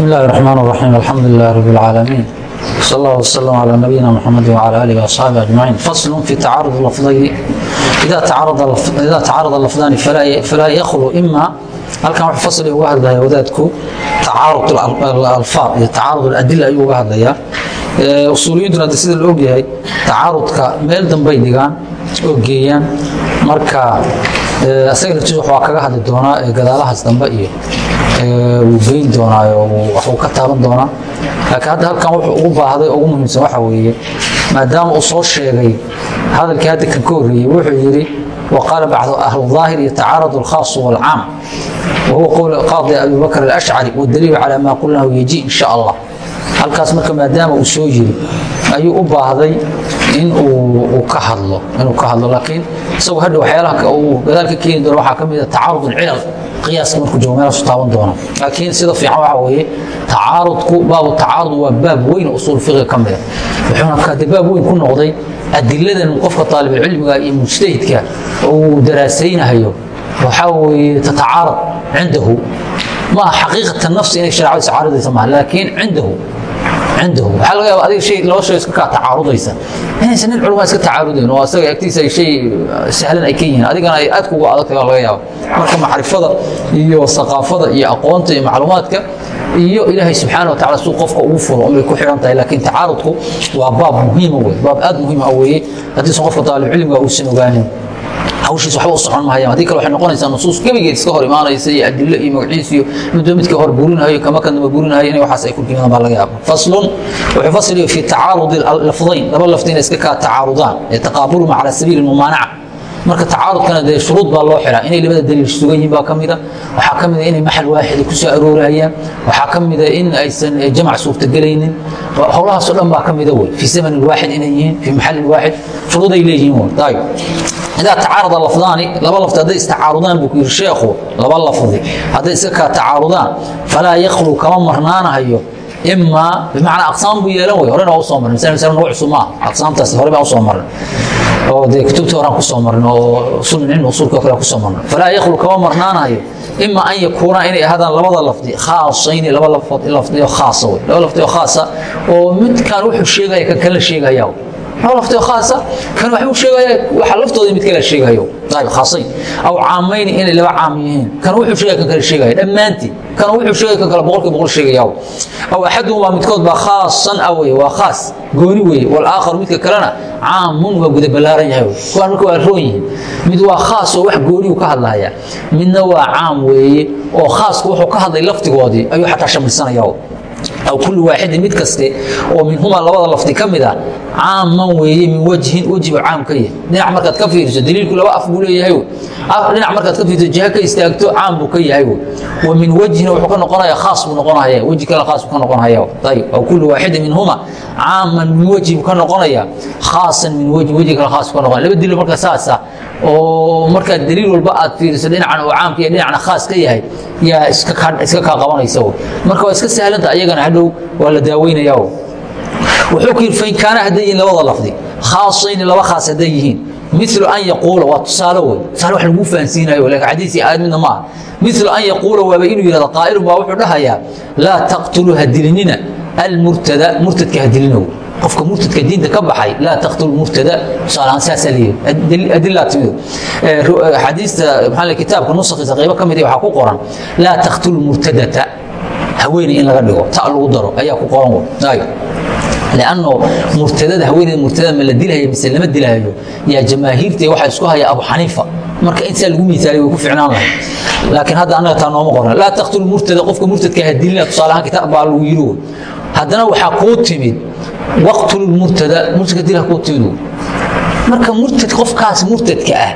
بسم الله الرحمن الرحيم الحمد لله رب العالمين صلى الله وسلم على نبينا محمد وعلى اله واصحابه اجمعين فصل في تعارض اللفظين اذا تعارض اللف- اذا تعارض اللفظان فلا ي- فلا يخلو اما halkan wuxuu fasli uga hadlaya wadaadku tacaarud alfaad iyo tacaarud aladila ayuu uga hadlayaa Ee, usuuliyintuna de sida la ogyahay tacaarudka meel dambay dhigaan oo geeyaan marka ee, asaga laftiisa waxaa kaga hadli doonaa ee, gadaalahaas dambe iyo ee, wuu geyn doonaayo waxuu ka taaban doonaa laakiin hadda halkan wuxuu ugu baahday oo ugu muhiimsan waxa weeye maadaama uu soo sheegay hadalkii hadda kan ka horreeyey wuxuu yidhi وقال بعض أهل الظاهر يتعارض الخاص والعام وهو قول قاضي أبي بكر الأشعري والدليل على ما قلناه يجي إن شاء الله halkaas marka maadaama uu soo yiri ayuu u baahday in uu uu ka hadlo inuu ka hadlo laakiin isagu hadha waxyaalaha uu gadaal ka keeni doono waxaa ka mid ah tacaarud alcilal qiyaaska markuu joogo meelaasuu taaban doono. Laakiin sida fiican waxa weeye tacaarudku baabu tacaarud waa baab weyn usuul fiqiga ka mida ah. wuxuuna kade baab weyn ku noqday adiladan qofka taalibulcilmiga iyo mujtahidka uu daraasaynahayo waxaa weeye tatacaarad cindahu. Maaha xaqiiqatan nafsi inay shareecadu iscaaridaysa maaha laakiin cindahu cindahu waaa laga yaaba adiga hay laba shay iska kaa tacaarudaysa. Inaysan nin culmaa iska tacaarudayn oo asaga agtiisa ay shay eh, sahlan ay ka yihiin. Adigana ay aad kugu adag tagaa laga yaaba marka macrifada iyo saqaafada iyo aqoonta iyo macluumaadka iyo ilaahay subxaana wa tacala suu qofka ugu fulo unbay ku xidhan tahay laakiin tacaarudku waa baab muhiima wey baab aad muhiima weeye. Haddiisan qofka daalibcilmiga uusan ogaanin hawshiis waxba u socon mahayaan haddii kale waxay noqonaysaa nusuus gebigeed iska hor imaanaysa iyo adilo iyo magaciis iyo midba midka hor burinayo kama kadamba burinayo inay waxaas ay ku dhimadaan baa laga yaaba faslun wuxuu fasliyo fi tacaarudi lafdayn laba lafdi inay iska kaa tacaarudaan ee taqaabuluhum cala sabiili mumaanaca marka tacaarudkana de shuruud baa loo xiraa. Inay labada daliil sugan yihiin baa ka mida waxaa ka mida inay maxal waaxid ay ku soo aroorayaan. Waxaa ka mida in aysan eh, jamac suurtagelaynin howlahaasoo dhan baa ka mida wey. Fii zamanin waaxid inay yihiin fii maxalin waaxid. Shuruuday leeyihiin wey. Ayib idaa tacaarada lafdaani laba lafdi hadday istacaarudaan buu ku yidhi sheekhu laba lafdi hadday iska kaa tacaarudaan falaa yakhlu kama marnaanahayo imaa bimacnaa aqsaam buu yeelan wey. Horena waa u soo marnay. Misaal misaal nagu cusub maaha. Aqsaamtaasi hore baan u soo marnay oo de kutubtii horaan ku soo marna oo usulmilcilmi usulka kale ku soo marna falaa yakhlu kama marnaanayo ima an yakuuna inay ahaadaan labada lafdi khaasayni laba lafdi oo khaasa wey laba lafdi oo khaasa oo midkaan wuxuu sheegaya kan la sheegayaa laftiyo haasa kan waxbuu sheegaya waxa laftooda mid kale sheegahayo ayb khaasay. Aw caamayni inay laba caam yihiin. Kan wuxuu sheegaya kan kale sheegaya dhammaantii kan wuxuu sheegaya kan kale boqolkii boqol sheegaya aw axaduhum waa midkood baa khaasan ah wey waa khaas gooni weeye. Walaakharu midka kalena caamun waa guda ballaaran yahay kuwaan marka waa roon yihiin mid waa khaas oo wax gooniyu ka hadlaya midna waa caam weeye oo khaasku wuxuu ka hadlay laftigoodii ayuu xataa shamilsanaya aw kulli waaxidin mid kaste oo minhumaa labada lafdi ka mid a caama weeye min wajhin wejhi caam ka yahay. Dhinac markaad ka fiirso daliilku laba af buu leeyahay dhinac markaad ka fiirso jiha ka istaagto caam buu ka yahay wa min wejhina wuxuu ka noqonaya khaas buu noqonaya wejhi kale khaas buu ka noqonaya ayib aw kullu waaxida minhuma caaman min wejhi buu ka noqonaya khaasan min wejhi wejhi kale khaas buu ka noqonaya laba daliil marka saasa ah, oo markaad daliil walba aad fiiriso dhinacan uu caamka yahay dhinacna khaas ka yahay yaa iska kaa qabanaysa marka waa iska sahlantaha iyagana hadhow waa la daaweynaya kaana haday yihiin labada lafdi khaaصayni laba khaas haday yihiin milu an yaquula waa tusaale wey tusaale wax lagu fahansiinayo laakiin xadiisii aadmidna ma aha. An yaquula waaba inuu yihahdo qaa'ilun baa wuxuu dhahayaa laa taqtulu ha dilinina almurtada murtadka ha dilinow qofka murtadka diinta ka baxay laa taqtulu murtada tusaaleahaan saasaa leeyahay adilaa timido eh, eh, xadiista maxaa le kitaabka nusakhiisa qaybo ka mid ah waxaa ku qoran laa taqtulu murtadata haweeney in laga dhigo ta lagu daro ayaa ku qoran wey lanno murtadada haweeneed murtada ma la dilhayo mise lama dilhayo yaa jamaahiirtee waxaa isku haya abu xaniifa marka intaa lagu miitaalay way ku ficnaan lahay laakiin hadda annaga taa nooma qoran laa taqtulu murtada qofka murtadka ha dilina tusaalahaan kitaab baa lagu yidhi haddana waxaa kuu timid waqtulu murtada murtadka dila kuu timid marka murtad qofkaas murtadka ah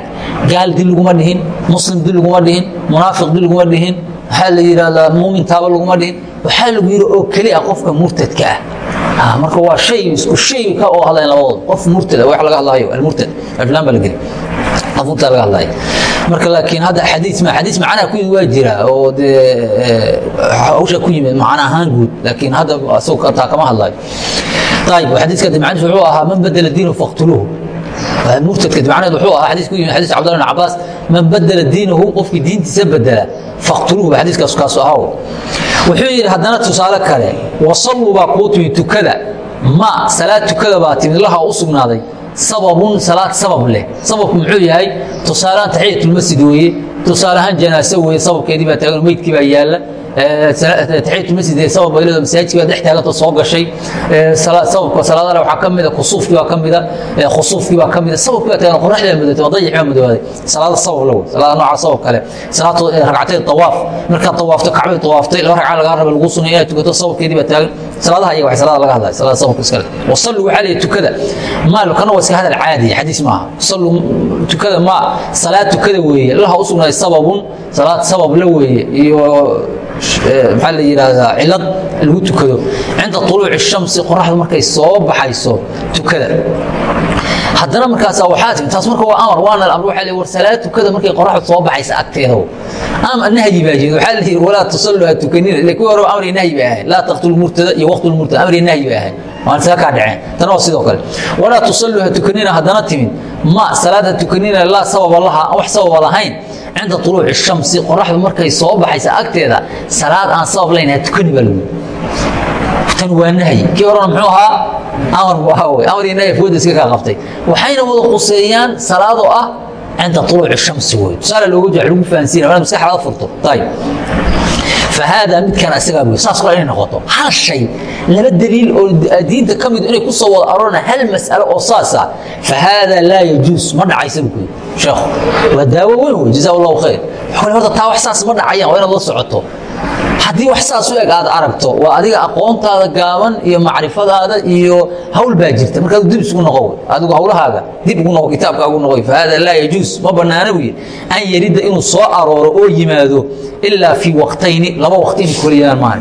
gaal dil laguma dhihin muslim dil laguma dhihin munaafiq dil laguma dhihin maxaa la yidhaahdaa muumin taaba laguma dhihin waxaa lagu yidhi oo keli ah qofka murtadka ah Ah, marka waa hay isku shay ka oo hadlayn labadooda qof murtada wax laga hadlayo almurtad cilaan baa la geli afuurtaa laga hadlaya marka laakiin hadda xadiis ma xadiis macnaha ku yimid waa jira oo dee eh, hawsha ku yimid macna ahaan guud laakiin hadda asagoo taa kama hadlayo ayib xadiiska dimacniis wuxuu ahaa man badala diinu faqtuluuhu. Murtadka dimacneed wuxuu ahaa xadiis ku yimid xadiis cabdullahi bin cabaas man badala diinahu qofkii diintiisa bedela wuxuu yidhi haddana tusaale kale wasaluu baa kuu timi tukada. Ma salaad tukada baa timid laha u sugnaaday. Sababun salaad sabab leh. Sababku muxuu yahay? Tusaalehaan taxiyatulmasjid weeye. Tusaaleahaan janaaso weeye. Sababkeedii baa taagan meydkii baa yaalla taxiyatulmasjid ee sabab baylada masaajidkii baa dhex taaganta soo gashay. Sababka salaadale waxaa ka mida kusuufkii baa ka mida khusuufkii baa ka mida sababkii baa taagan qoraxdii baa madootay waa dayixii baa madooaaday salaada sabab lawo salaada nooca sabab kale. Salaatu ragcatay tawaaf. Markaad tawaafto kacbay tawaaftay laba ragca lagaa raba lagu sunay inaad tukato sababkeedii baa taagan. Salaadaha iyaga waxay salaada laga hadlaya salaada sababka iskale wasallu waxaa leeyahay tukada. Maal kana waa iska hadal caadi xadiis maaha. Sallu tukada ma salaad tukada weeye. Laha u sugnaaday sababun salaad sabab la weeye. Iyo maxaa la yidhaahdaa cilad lagu tukado cinda طuluuci الshamsi qoraxdu markay soo baxayso tukada haddana markaasa waxaa timi taas marka waa amar waana amr waa war salaad tukada markay qoraxdu soo baxaysa agteeda ama nahyi baa jeeda waxaa la yidhi walaa tusallu ha tukanina ile kuwii horeba amri nahyi bay ahayd laa taqtulu murtada iyo waqtu lmurtada amri nahyi bay ahayd waan isaga kaa dhaceen tana waa sidoo kale walaa tusallu ha tukanina haddana timid ma salaad ha tukanina laa sababa laha wax sababa lahayn cinda uluuc shamsi qoraxdu markay soo baxaysa agteeda salaad aan sabab laynha tukani baa lagu tan waa nahyi kii horena muxuu ahaa amarku waa amar nahy fooda iska kaa qabtay waxayna wada khuseeyaan salaadoo ah cinda uluuc shamsi wey tusaale looga jua lagu fahansiina maad maskaxaada furto ayb فhada midkan isagaa bu saas kale inay noqoto hal shay laba daliil oo diinta ka mid inay ku soo wada aroorana hal mas'alo oo saasa fahaada laa yajuus ma dhacaysa bu sheekhu waa daawo weyn wey jazaa allahu khayr wuxuu horta taa wax saas ma dhacayaan waa inaad la socoto haddii wax saas u eg aad aragto waa adiga aqoontaada gaaban iyo macrifadaada iyo hawl baa jirta. Markaad dib isugu noqo adigu hawlahaaga dib ugu noqo kitaabka ugu noqo fahada laa yajuus ma banaana buyi an yarida inuu soo arooro oo yimaado ilaa fii waqtayni laba waqti inay koriyaan maan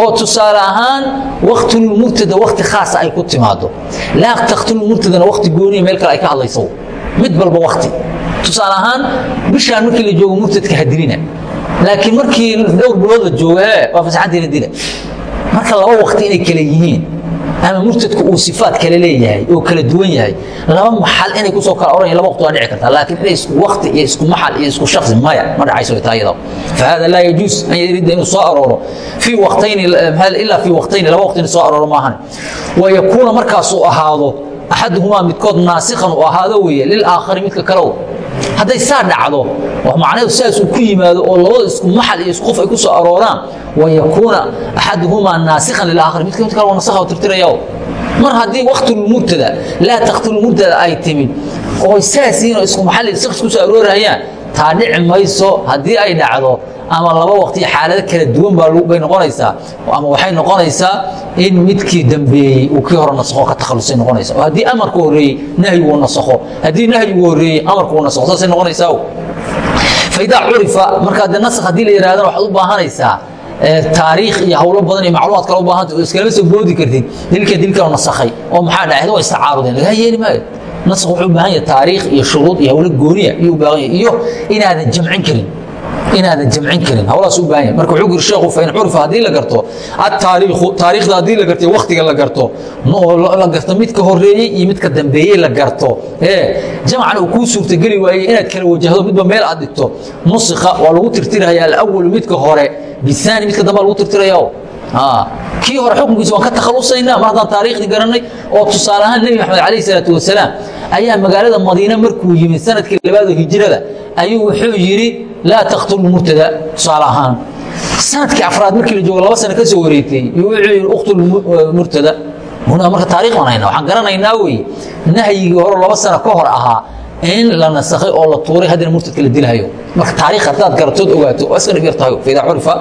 oo tusaale ahaan waqtulmurtada waqti khaasa ay ku timaado laa taqtulmurtadana waqti gooniya meel kale ay ka hadlayso. Mid balba waqti. Tusaale ahaan bishaan markii la joogo murtadka hadilina laakiin markii dhowr bilood la joogo ee waa fasaxantiina dila marka laba waqti inay kale yihiin ama murtadku uu sifaad kale leeyahay oo kala duwan yahay laba maxal inay ku soo kala oranaya laba waqti waa dhici kartaa laakiin inay isku waqti iyo isku maxal iyo isku shaksi maya ma dhacayso taa iyada fahada laa yajuus an yarida inuu soo arooro. Fii waqtayni ilaa fii waqtayni laba waqti inuu soo arooro maahan. Wayakuuna markaasuu ahaado axaduhumaa midkood naasikhan uu ahaado weeye lilaakhari midka kalow hadday saa dhacdo macnaheedu sidaas uu ku yimaado oo labada isku maxal iyo isku qof ay ku soo wayakuuna axaduhumaa naasikhan lilaakhari midka mid kale waa nasakha tirtiraya mar haddii waqtulmurtada laa taqtulmurtada ay timid oo saasiin isku maxal iyo isku soo aroorayaan taa dhici haddii ay dhacdo ama laba waqti xaalado kala duwan bay noqonaysaa ama waxay noqonaysaa in midkii dambeeyey uu kii hore nasakho ka takhalusay noqonaysa oo haddii amarku horreeyey nahyigu nasakho. Haddii nahyigu horreeyey amarku uu nasakho. Saasay noqonaysaa faidaa curifa markaa de naskh haddii la yidhahdana waxaad u baahanaysaa taariikh iyo hawlo badan iyo macluumaad kale u baahanta oo iskalama soo boodi kartid dilka dilkano nasakhay oo maxaa dhacay waa istacaarudeen lagaa yeeli maayo. Naskh wuxuu u baahan yahay taariikh iyo shuruud iyo hawlo gooniya iyuu u baahan yahay iyo inaadan jamcin karin inaadan jamcin karin. Hawlaas u baahan yahay. Marka wuxuu yiri sheekhu fain curifa haddii la garto ataariikhu taariikhda haddii la garto waqtiga la garto la garto midka horeeyey iyo midka dambeeyey la garto. Ee jamcan uu kuu suurtageli waayey inaad kala wajahdo midba meel aad dhigto. Nusikha waa lagu tirtiraya alawalu midka hore bisaani midka dambe lagu tirtiraya kii hore xukunkiisa waan ka takhalusaynaa mar haddaan taariikhdii garanay oo tusaale ahaan nebi maxamed calayhi salaatu wasalaam ayaa magaalada madiine markuu yimid sannadkii labaadoo hijrada ayuu wuxuu yidhi laa taqtulu murtada tusaale ahaan sannadkii afraad markii la joogo laba sano ka soo wareegtay wuxuu yidhi uqtul murtada huna marka taariikh baan haynaa waxaan garanaynaa wey nahyigii hore laba sano ka hor ahaa in la nasakhay oo la tuuray haddana murtadka la dilhayo marka taariikh haddaad garatood ogaato iska dhib yar tahay faidaa curifa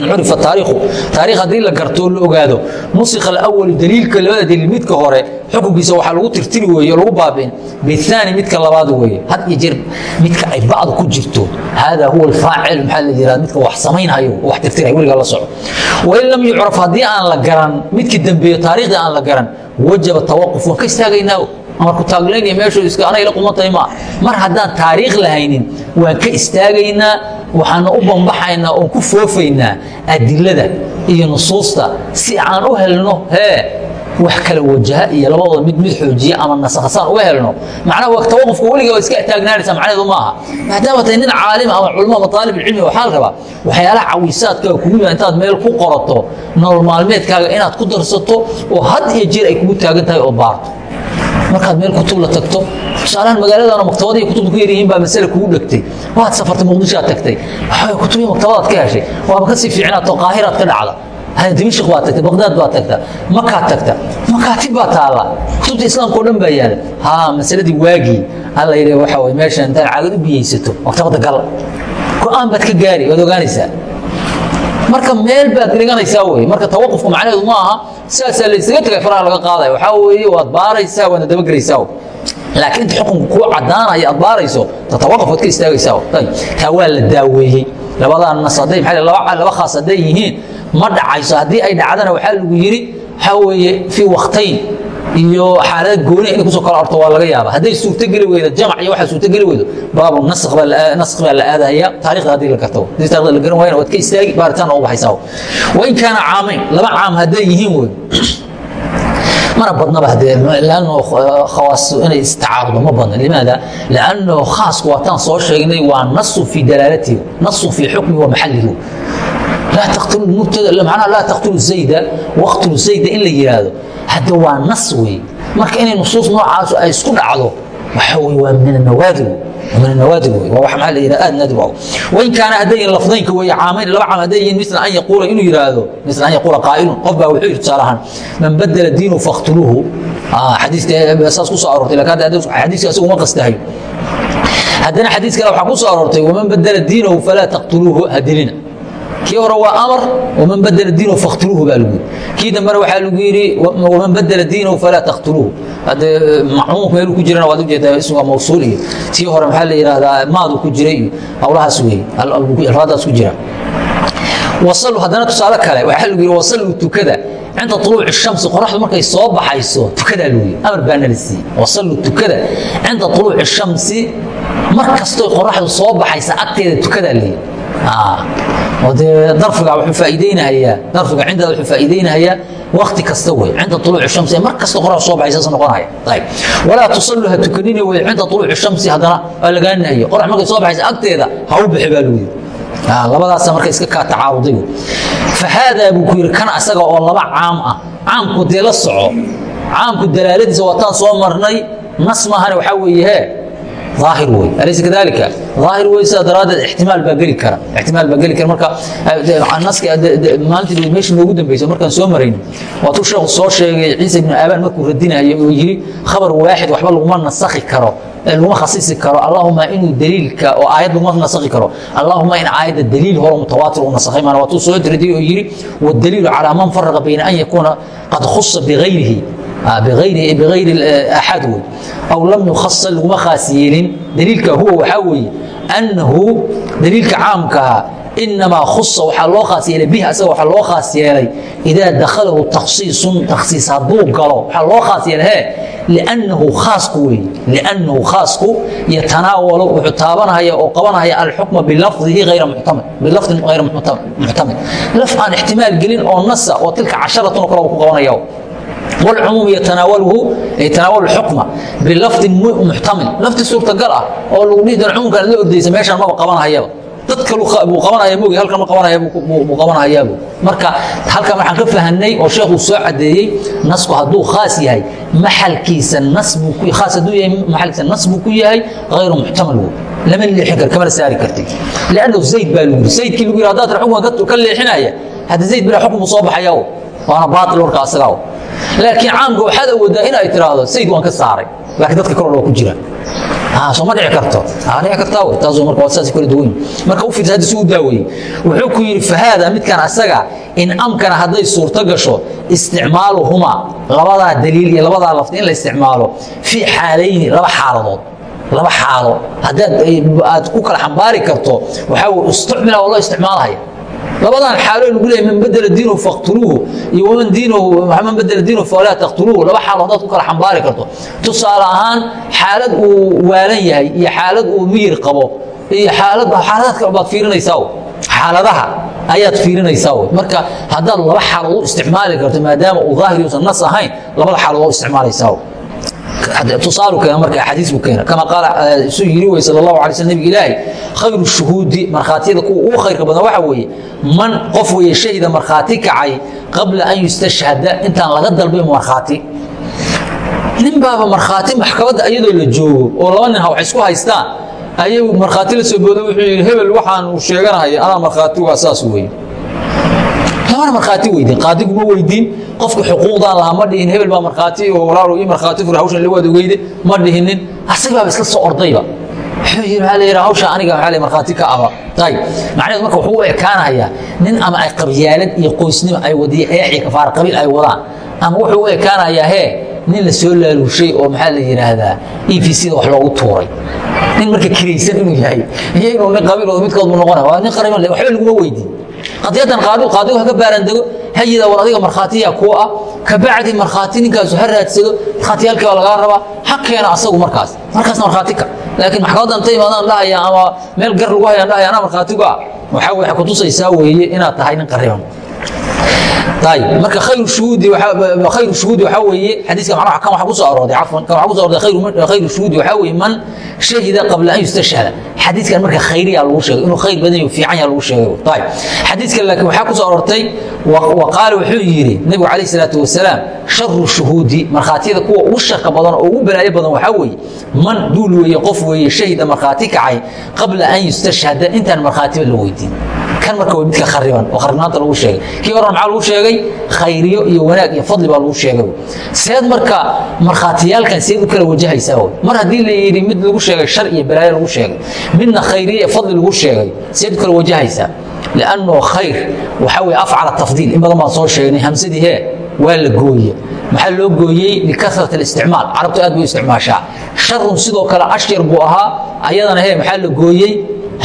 fain curifa taariikhu. Taariikh haddii la garto la ogaado nusikha alawalu daliilka labada daliil midka hore xukunkiisa waxaa lagu tirtiri weeye oo lagu baabeen bihaani midka labaad weeye had iyo jeer midka ay bacdu ku jirto. Hada huwa alfaacil maxaa la yidhahda midka wax samaynhayo wax tirtirayo weligaa la soco. Wain lam yucraf haddii aan la garan midkii dambeeyo taariikhdii aan la garan wajaba tawaquf waan ka istaagaynaa. Amarku taaglaynaya meeshu iska anay la qumantahay maa mar haddaan taariikh lahaynin waan ka istaagaynaa waxaana u bambaxaynaa oon ku foofaynaa adilada iyo nusuusta. Si aan u helno hee wax kala wajaha iyo labadooda mid mid xoojiya ama nasakhasan uga helno. Macnaha waa tawaqufka weliga waa iska taagnaanaysa macnaheedu maaha maadaama tahay nin caalim ama culmo ama taalib ilcilmi waxaa la rabaa waxyaalaha cawisaadkaaga kugu yimaa intaad meel ku qorato nolol maalmeedkaaga inaad ku darsato oo had iyo jeer ay kugu taagan tahay oo baarto markaad meel kutub la tagto tusaalahaan magaaladana maktabada iyo kutubta ku yaryihiin baa masale kugu dhegtay. Waad safartay muqdishoaad tagtay. Waxaa kutub iyo maktabadaad ka heshay. Waaba ka sii fiicnaato qaahiraad ka dhacda. Dimashq baad tagta baqdaad baad tagta makaad tagta. Makaatib baa taalla kutubta islaamka o dhan baa yaalla ha masaladii waagii alla yidhi waxa way meesha intaad caagad u biyeysato maktabadda gal. Go'aan baad ka gaari waad ogaanaysaa marka meel baad dhiganaysaa wey marka tawaqufka macnaheedu ma aha sidaasaa laysaga tagay faraha laga qaadaya waxaa weeye waad baaraysaa waadna dabagelaysaa laakiin inta xukunka kuu caddaanaya aad baarayso tatawaqaf waad ka istaagaysaa taa waa la daaweeyey. Labadaa nas hadday maa laba laba khaas hadday yihiin ma dhacayso. Haddii ay dhacdana waxaa lagu yidhi waxaa weeye fii waktayn iyo xaalada gooni inay ku soo kala orto waa laga yaaba hadday suurtogeli weydo jamac iyo waxaa suurtogeli weydo baabu naskh baa la aadaya. Taarikhda haddii la garto haddii taarikhda la garan waayana waad ka istaagi baaritaan oo u baxaysaa. Wa in kaana caamayn laba caam hadday yihiin wey mana badnaba hadee lanno khawaas inay istacaarudo ma badna. Limaada lanno khaasku waataan soo sheegnay waa nasu fii dalaalatihi nasu fii xukmi wa maxallihi mubtadmanaa laa taqtulu zayda waqtulu zayda in la yidhaahdo hadda waa nas wey. Marka inay nusuus noocaasu ay isku dhacdo waxa wey. Waa min anawaadir kii hore waa amar waman badla diinhu fakhtiluuhu baa lagu yidhi. Kii dambena waxaa lagu yidhi waman badla diinahu falaa takhtiluuhu hadde e, macmuumku meeluu ku jirana waad u jeedaa isgu waa mawsuul iyo tii hore maxaa la yidhaahdaa maadu ku jiray iyo hawlahaas weeye alfaadaas ku jira. Wasalu haddana tusaale kale waxaa lagu yidhi wasaluu tukada cinda uluuci shamsi qoraxdu markay soo baxayso tukadaa lagu yidhi. Amar baa nala siiyey. Wasaluu tukada cinda uluuci shamsi mar kastoy qoraxdu soo baxaysa agteeda tukadaa la yidhi layidhi dee darfiga wuxuu faa'iideynahayaa darfiga cindaada wuxuu faa'iideynahayaa wakti kasta wey cinda طuluuci shamsi mar kasta qorax soo baxay saas noqonaya ayb walaa tusallu ha tukanina wey cinda طuluuci shamsi haddana waa lagaa nahiye qorax markay soo baxaysa agteeda ha u bixi baa lagu yidhi. Labadaasa marka iska kaa tacaaruday fahaadaa buu ku yidhi kan asaga oo laba caam ah caamku dee la soco caamku dalaaladiisa waataan soo marnay nas maahane waxaa weeye hee aahir wey alays kadalika aahir wey sidaa daraaddeed ixtimaal baa geli kara. Ixtimaal baa geli kara. Marka ah, naska ah, maalintii meesha noogu dambaysa markaan soo marayno waatuu sheekhu soo sheegay ciise ibnu aabaan markuu radinayo oo yidhi khabar waaxid waxba laguma nasakhi karo eh, laguma khasisi karo. Allahuma inuu daliilka oo aayad laguma nasakhi karo. Allahuma in aayadda daliil hore mutawaatir uu nasakhay. Maana waatuu soo radiyay oo yidhi wadaliilu calaa man faraqa bayna an yakuuna qad khusa bigayrihi bayr axad wey aw lam yukhasa laguma khaas daliilka huwa waxaa weeye annahu daliilka caamkaha inamaa husa waxaa loo khaas yeelay bih asaga waxaa loo khaas yeelay idaa dakhalahu takhsiisun takhsiis hadduu galo waxaa loo khaas yeelay he linahu khaasku weeye liannahu khaasku yatanaawalo wuxuu taabanaya oo qabanaya alxukma bilafdihi ayra muctamid bilafdin hayra muctamid laf aan ixtimaal gelin oo nasa oo tilka casharatun oo kale ku qabanaya wlcumuum yatanaawaluhu ay tanaawal xukma bilafdin muxtamil lafdi suurtagal ah oo lagu dhihi doono cumumkan la ordaysa meeshaan maba qabanhayaba dad kalbuu qabanaya mogi halkan ma qabanhayabuu qabanhayaabo marka halkan waxaan ka fahanay oo sheekhuu soo caddeeyey nasku hadduu khaas yahay maxalkiisa nasbukhaas hadduu yahay maxalkiisa nas buu ku yahay hayru muxtamal wey lama leexin karo kamana saari kartid liannahu zayd baa lagu yiri zaydkii lagu yiri haddaad xukunkan ka leexinaya hadda zayd bila xukunku soo baxaya waana baatil warka asagaa laakiin caamka waxaad awoodaa in ay tiraahdo zayd waan ka saaray laakiin dadka kaloo ku jira. Soo ma dhici karto. Dhici kartaa wey taasoo marka waa saas kala duwan marka u fiirsa hadda si u daaweeyey wuxuu ku yidhi fahaada midkan asaga in amkana hadday suurto gasho isticmaaluhuma. Labadaa daliil iyo labadaa lafdi in la isticmaalo. Fii xaalayni laba xaaladood. Laba xaalo. Haddaad aad ku kala xambaari karto waxaa weye isticmila oo loo isticmaalahaya labadan xaalo lagu leeyahay man badala diinahu faqtuluuhu iyo waman diinahu man badala diinahu falaa taqtuluuhu. Laba xaalo haddaad ku kala xambaari karto. Tusaale ahaan xaalad uu waalan yahay iyo xaalad uu miyir qabo iyo xaalad xaaladaad kale baad fiirinaysaa xaaladaha ayaad fiirinaysaa marka haddaad laba xaalood u isticmaali karto maadaama uu daahir uusan nas ahayn labada xaalood u isticmaalaysaa tusaalu keena marka axaadiis buu keena kama qaala isu yiri wey sal allahu alay sl nabig ilaahi khayru shuhuudi. Markhaatiyada kuwa ugu khayrka badan waxa weeye man qof weeye shahida markhaati kacay qabla an yustashhada intaan laga dalbay markhaati. Nin baaba markhaati maxkamadda iyadoo la joogo oo laba nin wax isku haystaan ayuu markhaati la soo boodo wuxuu yidhi hebel waxaan sheeganahaya anaa markhaati waa saas weeye labana markhaati weydiin qaadigu ma weydiin qofka xuquuqdaan lahaa ma dhihin hebel baa markhaati oo walaalo ii markhaati fura hawshan la waad ogeyde ma dhihinin. Asaga baaba iska soo ordayba. Wuxuu yidhi waxaa la yidhaha hawsha aniga waxaa markhaati ka aba ayib macnaheedu marka wuxuu u ekaanayaa nin ama ay qabyaalad iyo qoysnimo ay wadiya eex iyo kafaara qabiil ay wadaan ama wuxuu u ekaanayaa hee nin la soo laaluushay oo maxaa la yidhaahdaa e v c da wax loogu tuuray. Nin marka kiraysan inuu yahay iyo inuu nin qabiilooda midkood buu noqonaya waa nin qariban le waxba laguma weydiin adyadan qaadigu haka baalandego ha yida war adiga markhaatiya kuu ah kabacdi markhaati ninkaasu ha raadsado markhaatiyaalkii baa lagaa rabaa ha keena asagu markaas markaas markhaatika laakiin maxkamadan ta imaadaan dhahaya ama meel gar lagu hayaan dhahaya anaa markhaatigu ah? Waxaa way kutusaysaa weeye inaad tahay nin qariban marka khayr shuhuudi waxaa weeye xadiiska macnaha kan waxaa ku soo arooday cafwan kan waxaa ku soo arooday khayru shuhuudi waxaa weeye man shahida qabla an yustashhada. xadiiskan marka khayriyaa lagu sheegay inuu khayr badan iyo fiican yaa lagu sheegay ayb xadiiskan laakiin waxaa ku soo aroortay wa qaala wuxuu yidhi nebigu calayh salaatu wasalaam sharu shuhuudi markhaatiyada kuwa ugu sharka badan oo ugu balaayo badan waxaa weeye man duul weeye qof weeye shahida markhaati kacay qabla an yustashhada intaan markhaatiba la weydiin kan marka waa midka khariban oo kharibnaanta lagu sheegay. Kii horan maxaa lagu sheegay? Khayriyo iyo wanaag iyo fadli baa lagu sheegay. Seed marka markhaatiyaalkan seed u kala wajahaysaa wey mar haddii la yidhi mid lagu sheegay shar iyo balaayo lagu sheegay midna khayriyo iyo fadli lagu sheegay seed u kala wajahaysaa. Lianno khayr waxaa weye afcala tafdiil in badan baan soo sheegnay hamsadii hee waa la gooye maxaa loo gooyey? Likasrat اlisticmaal carabtu aad bay isticmaashaa. Sharun sidoo kale ashyar buu ahaa. Ayadana he maxaa la gooyey?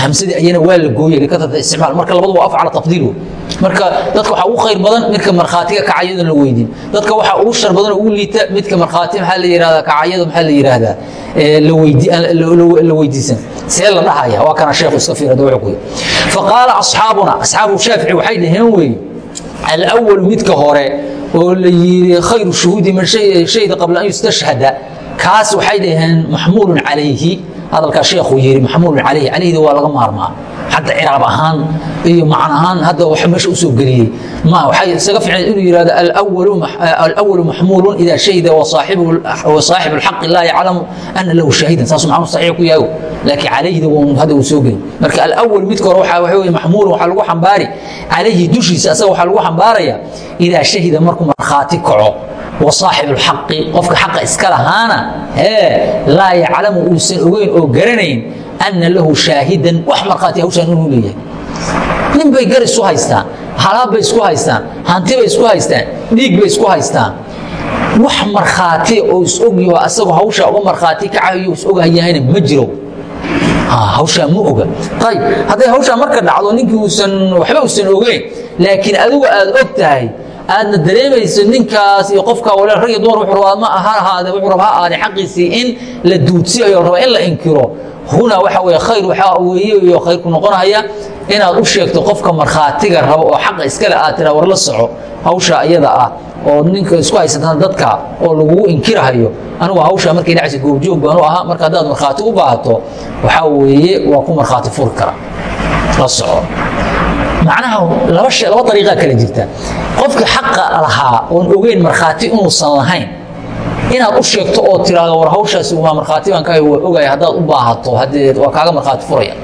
Hamsadii ayana waa la gooyey likasrat isticmaal marka labadu waa afcala tafdiil marka dadka waxaa ugu khayr badan midka markhaatiga kacayada la weydiin. Dadka waxaa ugu shar badan ugu liita midka markhaati maxaa la yihahdaa kacayada maxaa la yihahdaa la weydiisan. See la dhahaya. Waa kana sheekhu iska fiirada wuxuu ku yidhi faqaala asxaabuna asxaabu shaafici waxay dhaheen weeye alأwal midka hore oo la yidhi khayru shuhuudi man shahida qabla an yustashhada. Kaas waxay dhaheen maxmuulun calayhi. Hadalkaa sheekhu yidhi maxmuulun calayhi calayhida waa laga maarmaa hadda ciraab ahaan iyo macan ahaan hadda wa meesha u soo geliyey. Isaga fiican inuu yihahdo alwalu maxmuulun idaa shahida wasaaxibu lxaqi laa yaclamu ana lahu shaahidan saas macnu saxiix ku yahago laakiin calayhida hadda uu soo geli marka alawal midka hore waxaa waxa wey maxmuulun waxaa lagu xambaari. Calayhi dushiisa asaga waxaa lagu xambaaraya idaa shahida markuu markhaati kaco. Wasaaxib lxaqi qofka xaqa iska lahaana ee laa yaclamu uusan ogeyn oo garanayn. أna lahu شhaahidan wax markhaati hawshaan inuu leeyahay nin bay gar isu haystaan halaab bay isku haystaan hanti bay isku haystaan dhiig bay isku haystaan wax markhaati oo is-ogyaho asagoo hawshaa uga markhaati kacayo is-ogayahayna ma jiro hawshaa ma oga ayb hadday hawshaa marka dhacdo ninkii uusan waxba uusan ogeyn laakiin adigu aad og tahay aadna dareemayso ninkaas iyo qofka walaal rag iyo dumar wuxuu rabaa ma aha ahaade wuxuu rabaa ha ahaade xaqiisii in la duudsiyayo rabaa in la inkiro huna waxa weye khayr waxaa weeye iyo khayrku noqonaya inaad u sheegto qofka markhaatiga rabo oo xaqa iskale aad tiraa war la soco hawsha iyada ah oo ninka isku haysataan dadka oo lagugu inkirahayo anigu hawshaa markay dhacaysa goobjoog baan u ahaa marka haddaad markhaati u baahato waxaa weeye waa ku markhaati furi kara. La soco. Macnaha laba laba dariiqaa kala jirta. Qofkii xaqa lahaa oon ogeyn markhaati inuusan lahayn inaad u sheegto oo tiraahdo war hawshaasi waa markhaati baan ka waa haddaad u baahato haddee waa kaaga markhaati furaya.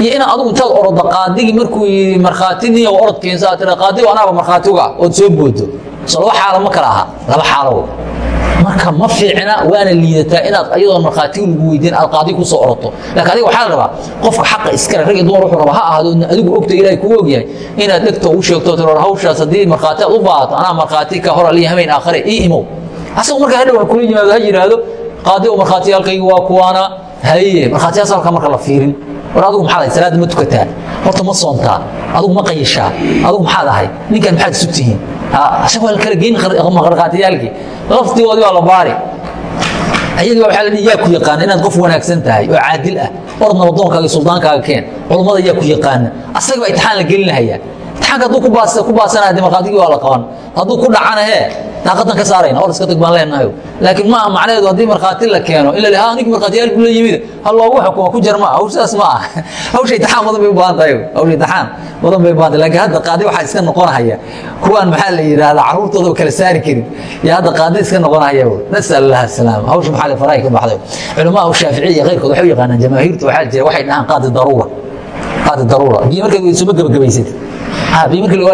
Iyo inaad adigu intaad orodo qaadigii markuu yidhi waa orodkeensa aad tira qaadigo anaaba markhaati uga ood soo boodo so laba xaalo ma kala aha laba xaalo. Marka ma fiicna waana liidataa inaad ayadoon markhaatiga lagu weydiin aad qaadi ku soo oroto. Laakiin adiga waxaa la rabaa qofka xaqa iskale rag dumar wuxuu rabaa ha ahaado adigu ogta ilahay kugu ogyahay inaad dhegto u sheegto tir hawshaas haddii markhaati aad u baahato anaa markhaati ka hor aliya hameen aakhare ii imow asagu markaa hadhow ha kula yimaado ha yidhaahdo qaadi oo markhaatiyaalkaygi waa kuwaana haye markhaatiyaas halka marka la fiirin. War adigu maxaad ahay salaadda ma tukataa horta ma soontaa adigu ma qayishaa adigu maxaad ahay ninkan maxaad isu tihiin? Asaga waa la kala geyn markhaatiyaalkii laftigoodii waa la baari. Ayaga waxaa la yaa ku yaqaana inaad qof wanaagsan tahay oo caadil ah orad nabadoonkaaga suldaankaaga keen culummada yaa ku yaqaana. Asaga baa imtixaan la gelinahaya imtixaanka hadduu ku baas ku baasanaya de markhaatigii waa la qaban. Hadduu ku dhacana hee daaqadan ka saarayna or iska tag baan leenahayo laakiin ma aha macnaheedu haddii markhaati la keeno ila ha ninkii markhaatiyaal buu la yimid. Ha loogu xukumo ku jar ma aha hawshaas ma aha hawsha imtixaan badan bay u baahan tahay hawsha imtixaan badan bay u baahan tahay laakiin hadda qaadi waxaa iska noqonahaya. Kuwaan maxaa la yidhaahdaa carruurtooda kala saari karin. Iyo hadda qaadi iska noqonahaya nasal allah asalaam hawsha maxaa la farahay ka baxday? Culamaa shaaficiya iyo keyrkood waxay u yaqaanaan jamaahiirtu waxaa jira waxay dhahaan qaadi daruura. Qaadi daruura. Biyo markaad weysoma gebagabaysatid biyo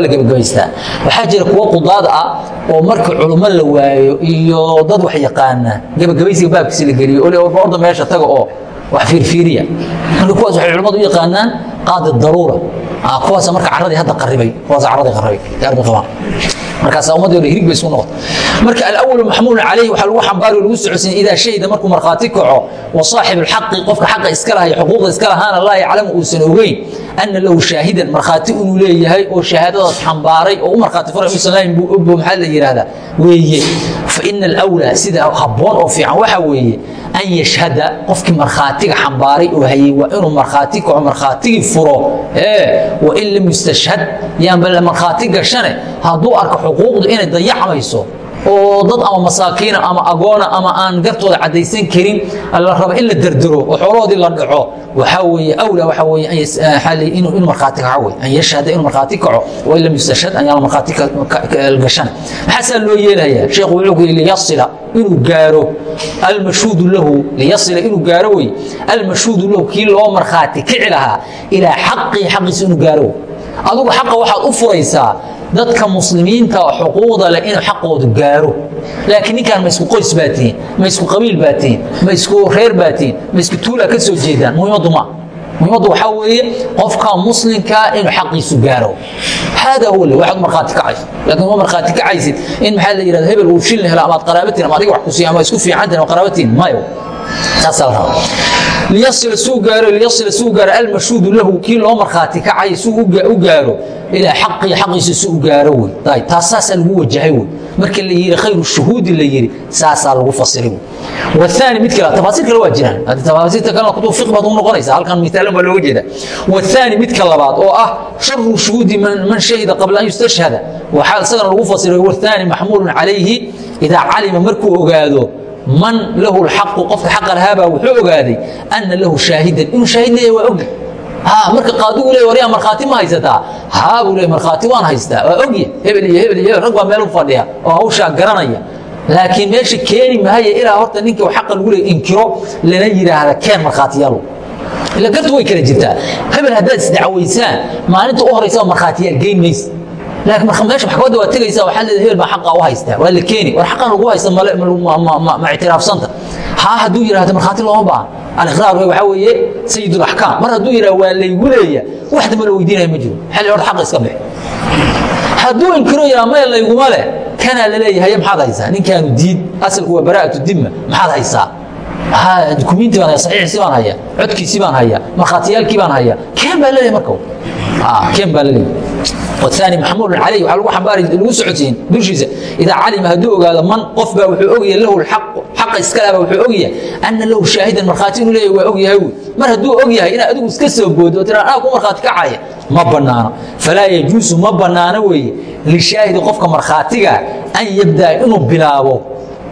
gebagabaystaa waxaa jira kuwo qudaad ah oo marka culummo la waayo iyo dad wax yaqaana. Gebagabaysiga baabkiisa la geliyo. Orda meesha taga oo wax fiirfiiriya. Marka kuwaas waxay culimmadu u yaqaanaan qaadi daruura. Kuwaasa marka carradii hadda qaribay kuwaasa carradii qaribay arday qabaan markaas ummadii hore hirig bay isku noqotay. Marka alawalu maxmuulun calayhi waxaa lagu xambaari lagu socodsiin idaa shahida markuu markhaati kaco wa saaxib alxaqi qofka xaqa iska lahay xuquuqda iska lahaana laa yaclamu uusan ogeyn ana lahu shaahidan markhaati inuu leeyahay oo shahaadadaas xambaaray oo u markhaati furay uusan lahayn buu ogbo maxaa la yidhaahdaa weeye fa ina alawlaa sida habboon oo fiican waxaa weeye an yashhada qofkii markhaatiga xambaaray oo hayey waa inuu markhaati kaco markhaatigii furo ee wain lam yustashhad yaanba markhaati gashane hadduu arko xuquuqdu inay dayacmayso oo dad ama masaakiina ama agoona ama aan gartooda caddaysan karin la rabo in la derdero oo xoolahoodii la dhaco waxaa weeye awla waxaa weeye inuu inuu markhaati kaco wey an yashhada inuu markhaati kaco wain lam yustashhad an yaalla markhaati gashane maxaasaa loo yeelayaa sheekhu wuxuu ku yidhi liyasila inuu gaaro almashhuudu lahu liyasila inuu gaaro wey almashhuudu lahu kii loo markhaati kici lahaa ilaa xaqii xaqiisa inuu gaaro adigu xaqa waxaad u furaysaa dadka muslimiinta xuquuqda leh inuu xaqoodu gaaro. Laakiin ninkaan ma isku qoys baa tihiin ma isku qabiil baa tihiin ma isku reer baa tihiin ma isku tuulaa ka soo jeedaan. Muhiimaddu ma. Muhiimaddu waxaa weeye qofka muslimkaa inuu xaqiisu gaaro. Hada huwa le waxaad markhaati kacayso laakiin ma markhaati kacaysid in maxaa la yidhahda hebel uu shilin helo amaad qaraabatiin ama adiga wax ku siiya ama isku fiicantiin ama qaraabatiin mayo liyasila suu gaaro liyasila suu gaaro almashhuudu lahu kii loo markhaati kacay suu u gaaro ilaa xaqii xaqiisa suu u gaaro wey ayb taas saasaa lagu wajahay wey marka la yidhi khayru shuhuudi la yidhi saasaa lagu fasiri wey waani mid kale tafaasiir kale waa jiraan. Haddii tafaasiirta kalena kutub fiq baad u noqonaysaa halkan mitaalan baa looga jeedaa. Waani midka labaad oo ah sharu shuhuudi man shahida qabla an yustashhada. Waxaa isagana lagu fasiray waani maxmuulun calayhi idaa calima markuu ogaado man lahu lxaqu qofka xaqa lahaabaa wuxuu ogaaday ana lahu shaahidan. Inuu shaahid leeyahy waa ogi marka qaadigu le waryaa markhaati ma haysataa? Haa buu le markhaati waan haystaa. Waa ogya hebel iyo hebel iyo hebel rag baa meel u fadhiya oo hawshaa garanaya. Laakiin meesha keeni mahaya ilaa horta ninka xaqa lagu le inkiro lana yidhaahda keen markhaatiyaalo ila gartu way kala jirtaa. Hebel haddaad isdacwaysaan maalinta u horaysa markhaatiyaal geyn laakiin marka maxkamadda waa tegaysa waxaa leedahay hebel baa xaqa u haystaa waa la keeni war xaqan lagu haysta ma ictiraafsanta haa hadduu yidhahdo markhaati looma baahan aliqraar waxaa weeye sayid alaxkaam mar hadduu yidhahdo waa laygu leeya wax damba la weydiinaya ma jiro xilli hor xaqa iska bixi hadduu inkiro yidhahdo maya layguma leh kanaa la leeyahay maxaad haysaa ninkaanu diid asalku waa baraa'atu dimma maxaad haysaa dukumiinti baan haya saxiixiisi baan haya codkiisii baan haya markhaatiyaalkii baan haya keen baa leeyahay marka keen baa la leeyahay aani maxmuulu alay waa lagu ambaari lagu socotiin dushiisa idaa calima hadduu ogaado man qof baa wuxuu ogyahay lahu xaqa iskalaba wuxuu ogyahay ana lahu shaahidan markhaati inuu leeyahy waa ogyahay wy mar hadduu ogyahay inaad adigu iska soo boodo o tira anaa ku markhaati kacaya ma bannaano falaa yajuusu ma bannaano weeye lishaahidi qofka markhaatiga an yabdaa inuu bilaabo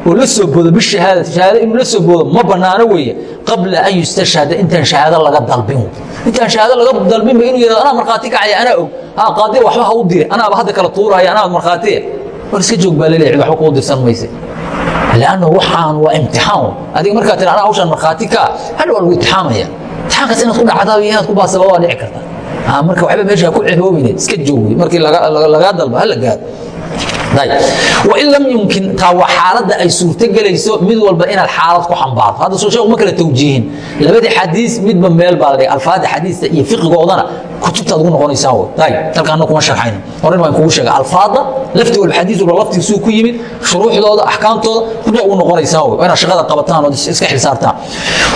oo la soo boodo bishahaadati shahaado inuu la soo boodo ma banaano weeye qabla an yustashhada intaan shahaado laga dalbin. Intaan shahaado laga dalbinba inuu yidhahdo anaa markhaati kacaya anaa og haa qaadi waxba ha u dire anaaba hadda kala tuuraya anaa markhaatiye war iska joog baa la leeyahay waxba kuu dirsan mayse. Lanno waxaan waa imtixaan. Adiga markaa tira anaa hawshaan markhaati ka hadha waa lagu imtixaamaya imtixaankaas inaad ku dhacdaa iyo inaad ku baasaba waa dhici karta. Marka waxba meesha ku cehoobine iska joog markii lagaa dalbo hala gaado wain lam yumkin taa waa xaaladda ay suurtogelayso mid walba inaad xaalad ku xambaarto. Hadda soo sheekhu ma kala tawjiihin labadii xadiis midba meel baa la dhigay alfaada xadiista iyo fiqigoodana kutubtaad ugu noqonaysaa wey ayib halkaana kuma sharxayno horen waan kugu sheega alfaada lafti walba xadiis walba laftiisuu ku yimid shuruuxdooda axkaamtooda kutub ugu noqonaysaa wey inaad shaqada qabataan oo iska xilsaartaan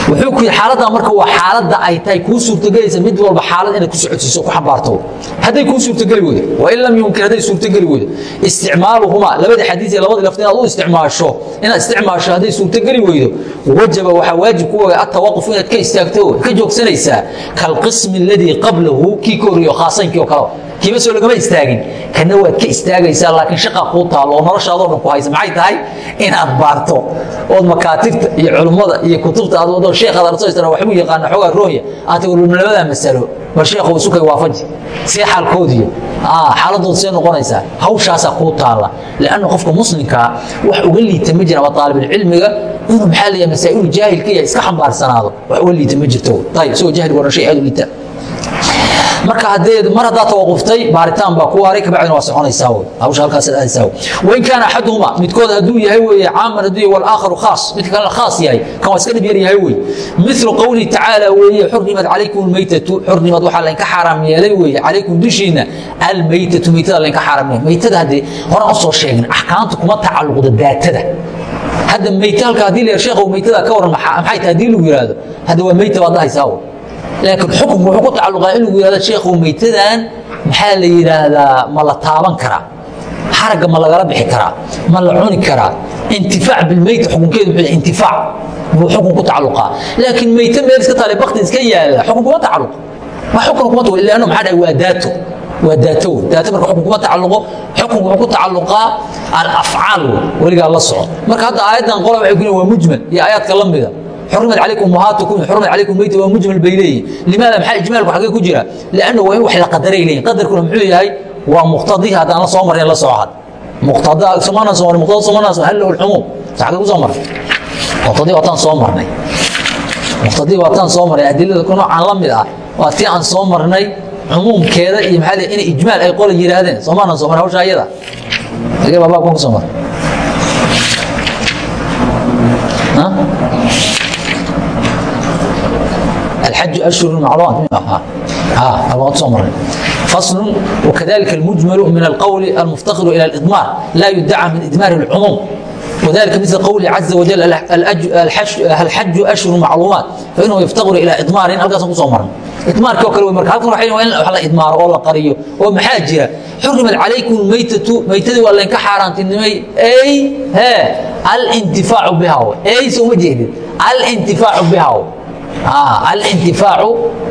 wuxuu ku yidhi xaaladda marka waa xaaladda ay tahay kuu suurtagelaysa mid walba xaalad inaad ku socodsiiso ku xambaarto. Hadday kuu suurtageli weydo wain lam yumkin hadday suurtageli weydo isticmaaluhumaa labada xadiis ee labada lafti inaad u isticmaasho inaad isticmaasho hadday suurtageli weydo wajaba waxaa waajib ku waga atawaquf inaad ka istaagto ka joogsanaysaa kalqismi aladii qablahu kii ka horreeyo khaasaynkii oo kaleba kiima soo lagama istaagin. Kana waad ka istaagaysaa laakiin shaqa kuu taalo oo noloshaadoo dhan ku haysa. Maxay tahay? Inaad baarto. Ood makaatibta iyo culummada iyo kutubta aad wado sheekhaad arsoysana waxbuu yaqaana xoogaa rooya. Aad labadaa masalo. Bal sheekhu isukay waafaji. See xaalkoodiyo xaaladooda see noqonaysaa. Hawshaasaa kuu taalla. Lianna qofka muslimkaa wax uga liita ma jira ama taalibilcilmiga inuu maxaa leeyahay masaa'ilu jaahilka iska xambaarsanaado wax uga liita ma jirto. Ayib isagoo jaahilku odhan shay aad u liita marka mar haddaa tawaquftay baaritaan baa ku haray kabacdina waa soconaysaa hawsha halkaas aadaysaa wain kaana axaduhuma midkood hadduu yahay weeye caaman hadduu walaakharu khaas midka kalena khaas yahay kan waa iska dhib yar yahay wey mithlu qowlihi tacaala weeye xurrimad calaykum almaytatu xurrimad waxaa laynka xaaraam yeelay weeye calaykum dushiina almaytatu maytada laynka xaaraam yeelay. Maytada haddee horaan u soo sheegin axkaamta kuma tacalluqda daatada. Hadda mayta halka haddii la sheekhow maytada ka waran maxay tahay haddii lagu yidhaahdo hadda waa mayta baad dhahaysaa laakiin xukunku wuxuu ku tacalluqaa in lagu yihahdo sheekhu maytadan maxaa la yidhaahdaa? Ma la taaban karaa. Xaragga ma lagala bixi karaa. Ma la cuni karaa. Intifaac bilmeyta xukunkeedu wuxuu intifaac. Buu xukun ku tacalluqaa. Laakiin meyte meel iska taale bakti iska yaalla xukun kuma tacalluq wax xukun kuma tacalluq ilaano maxaa dhahay? Waa daato. Waa daato. Wey daato marka xukun kuma tacalluqo. Xukun wuxuu ku tacalluqaa alafcaal. Weligaa la soco marka hadda aayaddan qola waxay ku waa mujmal. Iyo aayaadka la xurmad calaykum umahaatukum xurmad calaykum meyti waa mujmal bay leeyihiin limaada maxaa ijmaalku xagee ku jira lianna waa in wax la qadaray leeyihiin qadarkuna muxuu yahay waa muqtadihi haddaan la soo marnayn la soo had muqtada somaanaan soo marnay muqtada somaanaan hal lahu lxumuum xagee ku soo marnay muqtadihi waataan soo marnay muqtadihi waataan soo marnay adilada ku noocaan la mid ah waa tii aan soo marnay cumuumkeeda iyo maxaa leeyahay in ijmaal ay qola yidhaahdeen somaanaan soo marnay hawsha ayada xagee baa baabkan ku soo marnay الحج أشهر معلومات ها أبغى تصمر فصل وكذلك المجمل من القول المفتقر إلى الإضمار لا يدعى من إدمار العموم وذلك مثل قوله عز وجل الحج, الحج أشهر معلومات فإنه يفتقر إلى إضمار هل صمر إضمار كوكل ومرك هل رحين وين وحلا إضمار ولا قريه ومحاجرة حرمت عليكم الميتة ميتة ولا إنك حارنت النمي أي ها الانتفاع بها أي سو مجهد الانتفاع بها آه الانتفاع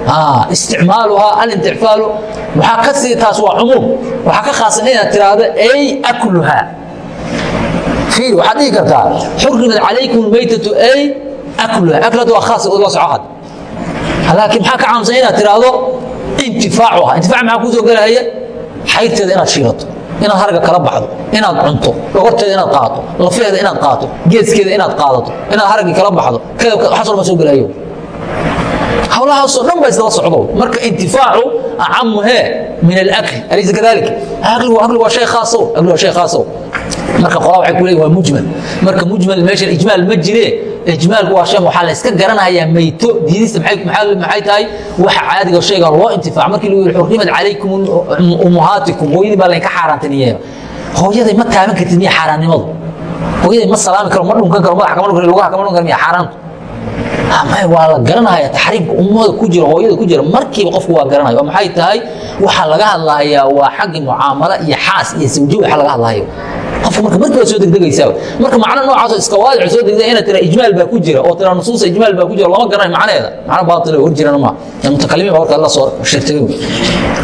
آه استعمالها الانتفاع waxaa ka sii taas waa cumuum waxaa ka khaasan inaad tiraahdo ay akluha fiir waxaad dhihi kartaa xurrimat calaykum almaytatu ay akluha akladu waa khaas la soco had laakiin maxaa ka caamsan inaad tiraahdo intifaacuha intifaac maxaa kuu soo gelahaya xayrteeda inaad shiilato inaad harga kala baxdo inaad cunto dhogorteeda inaad qaato lafeeda inaad qaato geeskeeda inaad qaadato inaad hargii kala baxdo waxaas dhan baa soo gelahayo hawlahaasoo dhan ba isdaba socdo marka intifaacu acamu he min alakli. Alaysa kadalik? Akli akli waa shay khaaso akli waa shay khaaso marka qola waxay ku leeyihiin waa mujmal. Marka mujmal meeshan ijmaal ma jire. Ijmaalku waa shay waxaa la iska garanayaa mayto diinista maxay tahay? Waxa caadiga shayga loo intifaac. Markii lagu yiri xurrimat calaykum ummahaatikum hooyadii baa laynka xaaraantiniyeeya hooyaday ma taaban kartid miya xaaraannimadu? Hooyaday ma salaami karo ma dhunkan karo madax kama dhunkan lugaha kama dhunkan miya xaaraantu waa la garanaya taxriimka ummada ku jira hooyada ku jira. Markiiba qofku waa garanaya maxay tahay? Waxaa laga hadlahayaa waa xaggi mucaamalo iyo xaas iyo sawjo waxa laga hadlahayo qofka marka markiiba soo degdegaysaa marka macno noocaasoo iska waadic soo degdega inaad tiraa ijmaal baa ku jira oo tiraa nusuusa ijmaal baa ku jira lama garanayo macneeda macno baatilo hor jirana maaha ee mutakalimiin baa warka adla soo sheegtay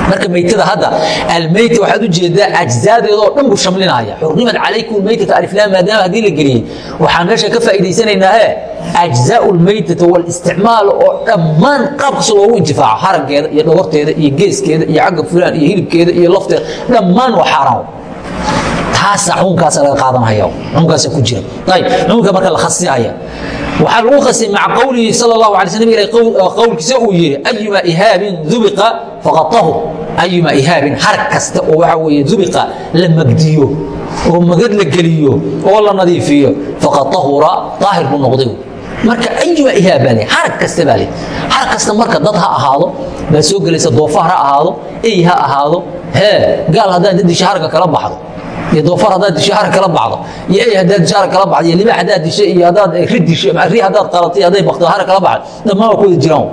marka meytada hadda almeyta waxaad u jeedaa ajzaadeeda oo dhan buu shamlinaya xurrimat calaykum meytata aliflaam maadaama haddii la geliyey waxaan meesha ka faa'idaysanaynaa ee ajzaau lmeytata walisticmaal oo dhammaan qaab kasta loogu intifaaco haraggeeda iyo dhogorteeda iyo geeskeeda iyo cagga fulaan iyo hilibkeeda iyo lafteeda dhammaan waa xaaraan taasa cunkaas laga qaadanaya cunkaas ku jira. Ayib cunka marka la khasiyaya waxaa lagu khasiyay maca qowlihi sala allahu alay slam ilay qowlkiisa uu yidhi ayuma ihaabin dubiqa faqad tahur ayuma ihaabin harag kasta oo waxa weeye dubiqa la magdiyo oo magad la geliyo oo la nadiifiyo faqad tahura daahir buu noqday. Marka ayuma ihaab baa le harag kasta baa le harag kasta marka dad ha ahaado baa soo gelaysa doofaar ha ahaado ey ha ahaado hee gaal haddaad disha haragga kala baxdo iyo doofaar haddaad disho harag kala baxdo iyo ey haddaad disho harag kala baxdo iyo libax haddaad disho iyo haddaad ri disho ri haddaad qalatay hadday bakto harag kala baxdo dhammaan waa ku wada jiraan.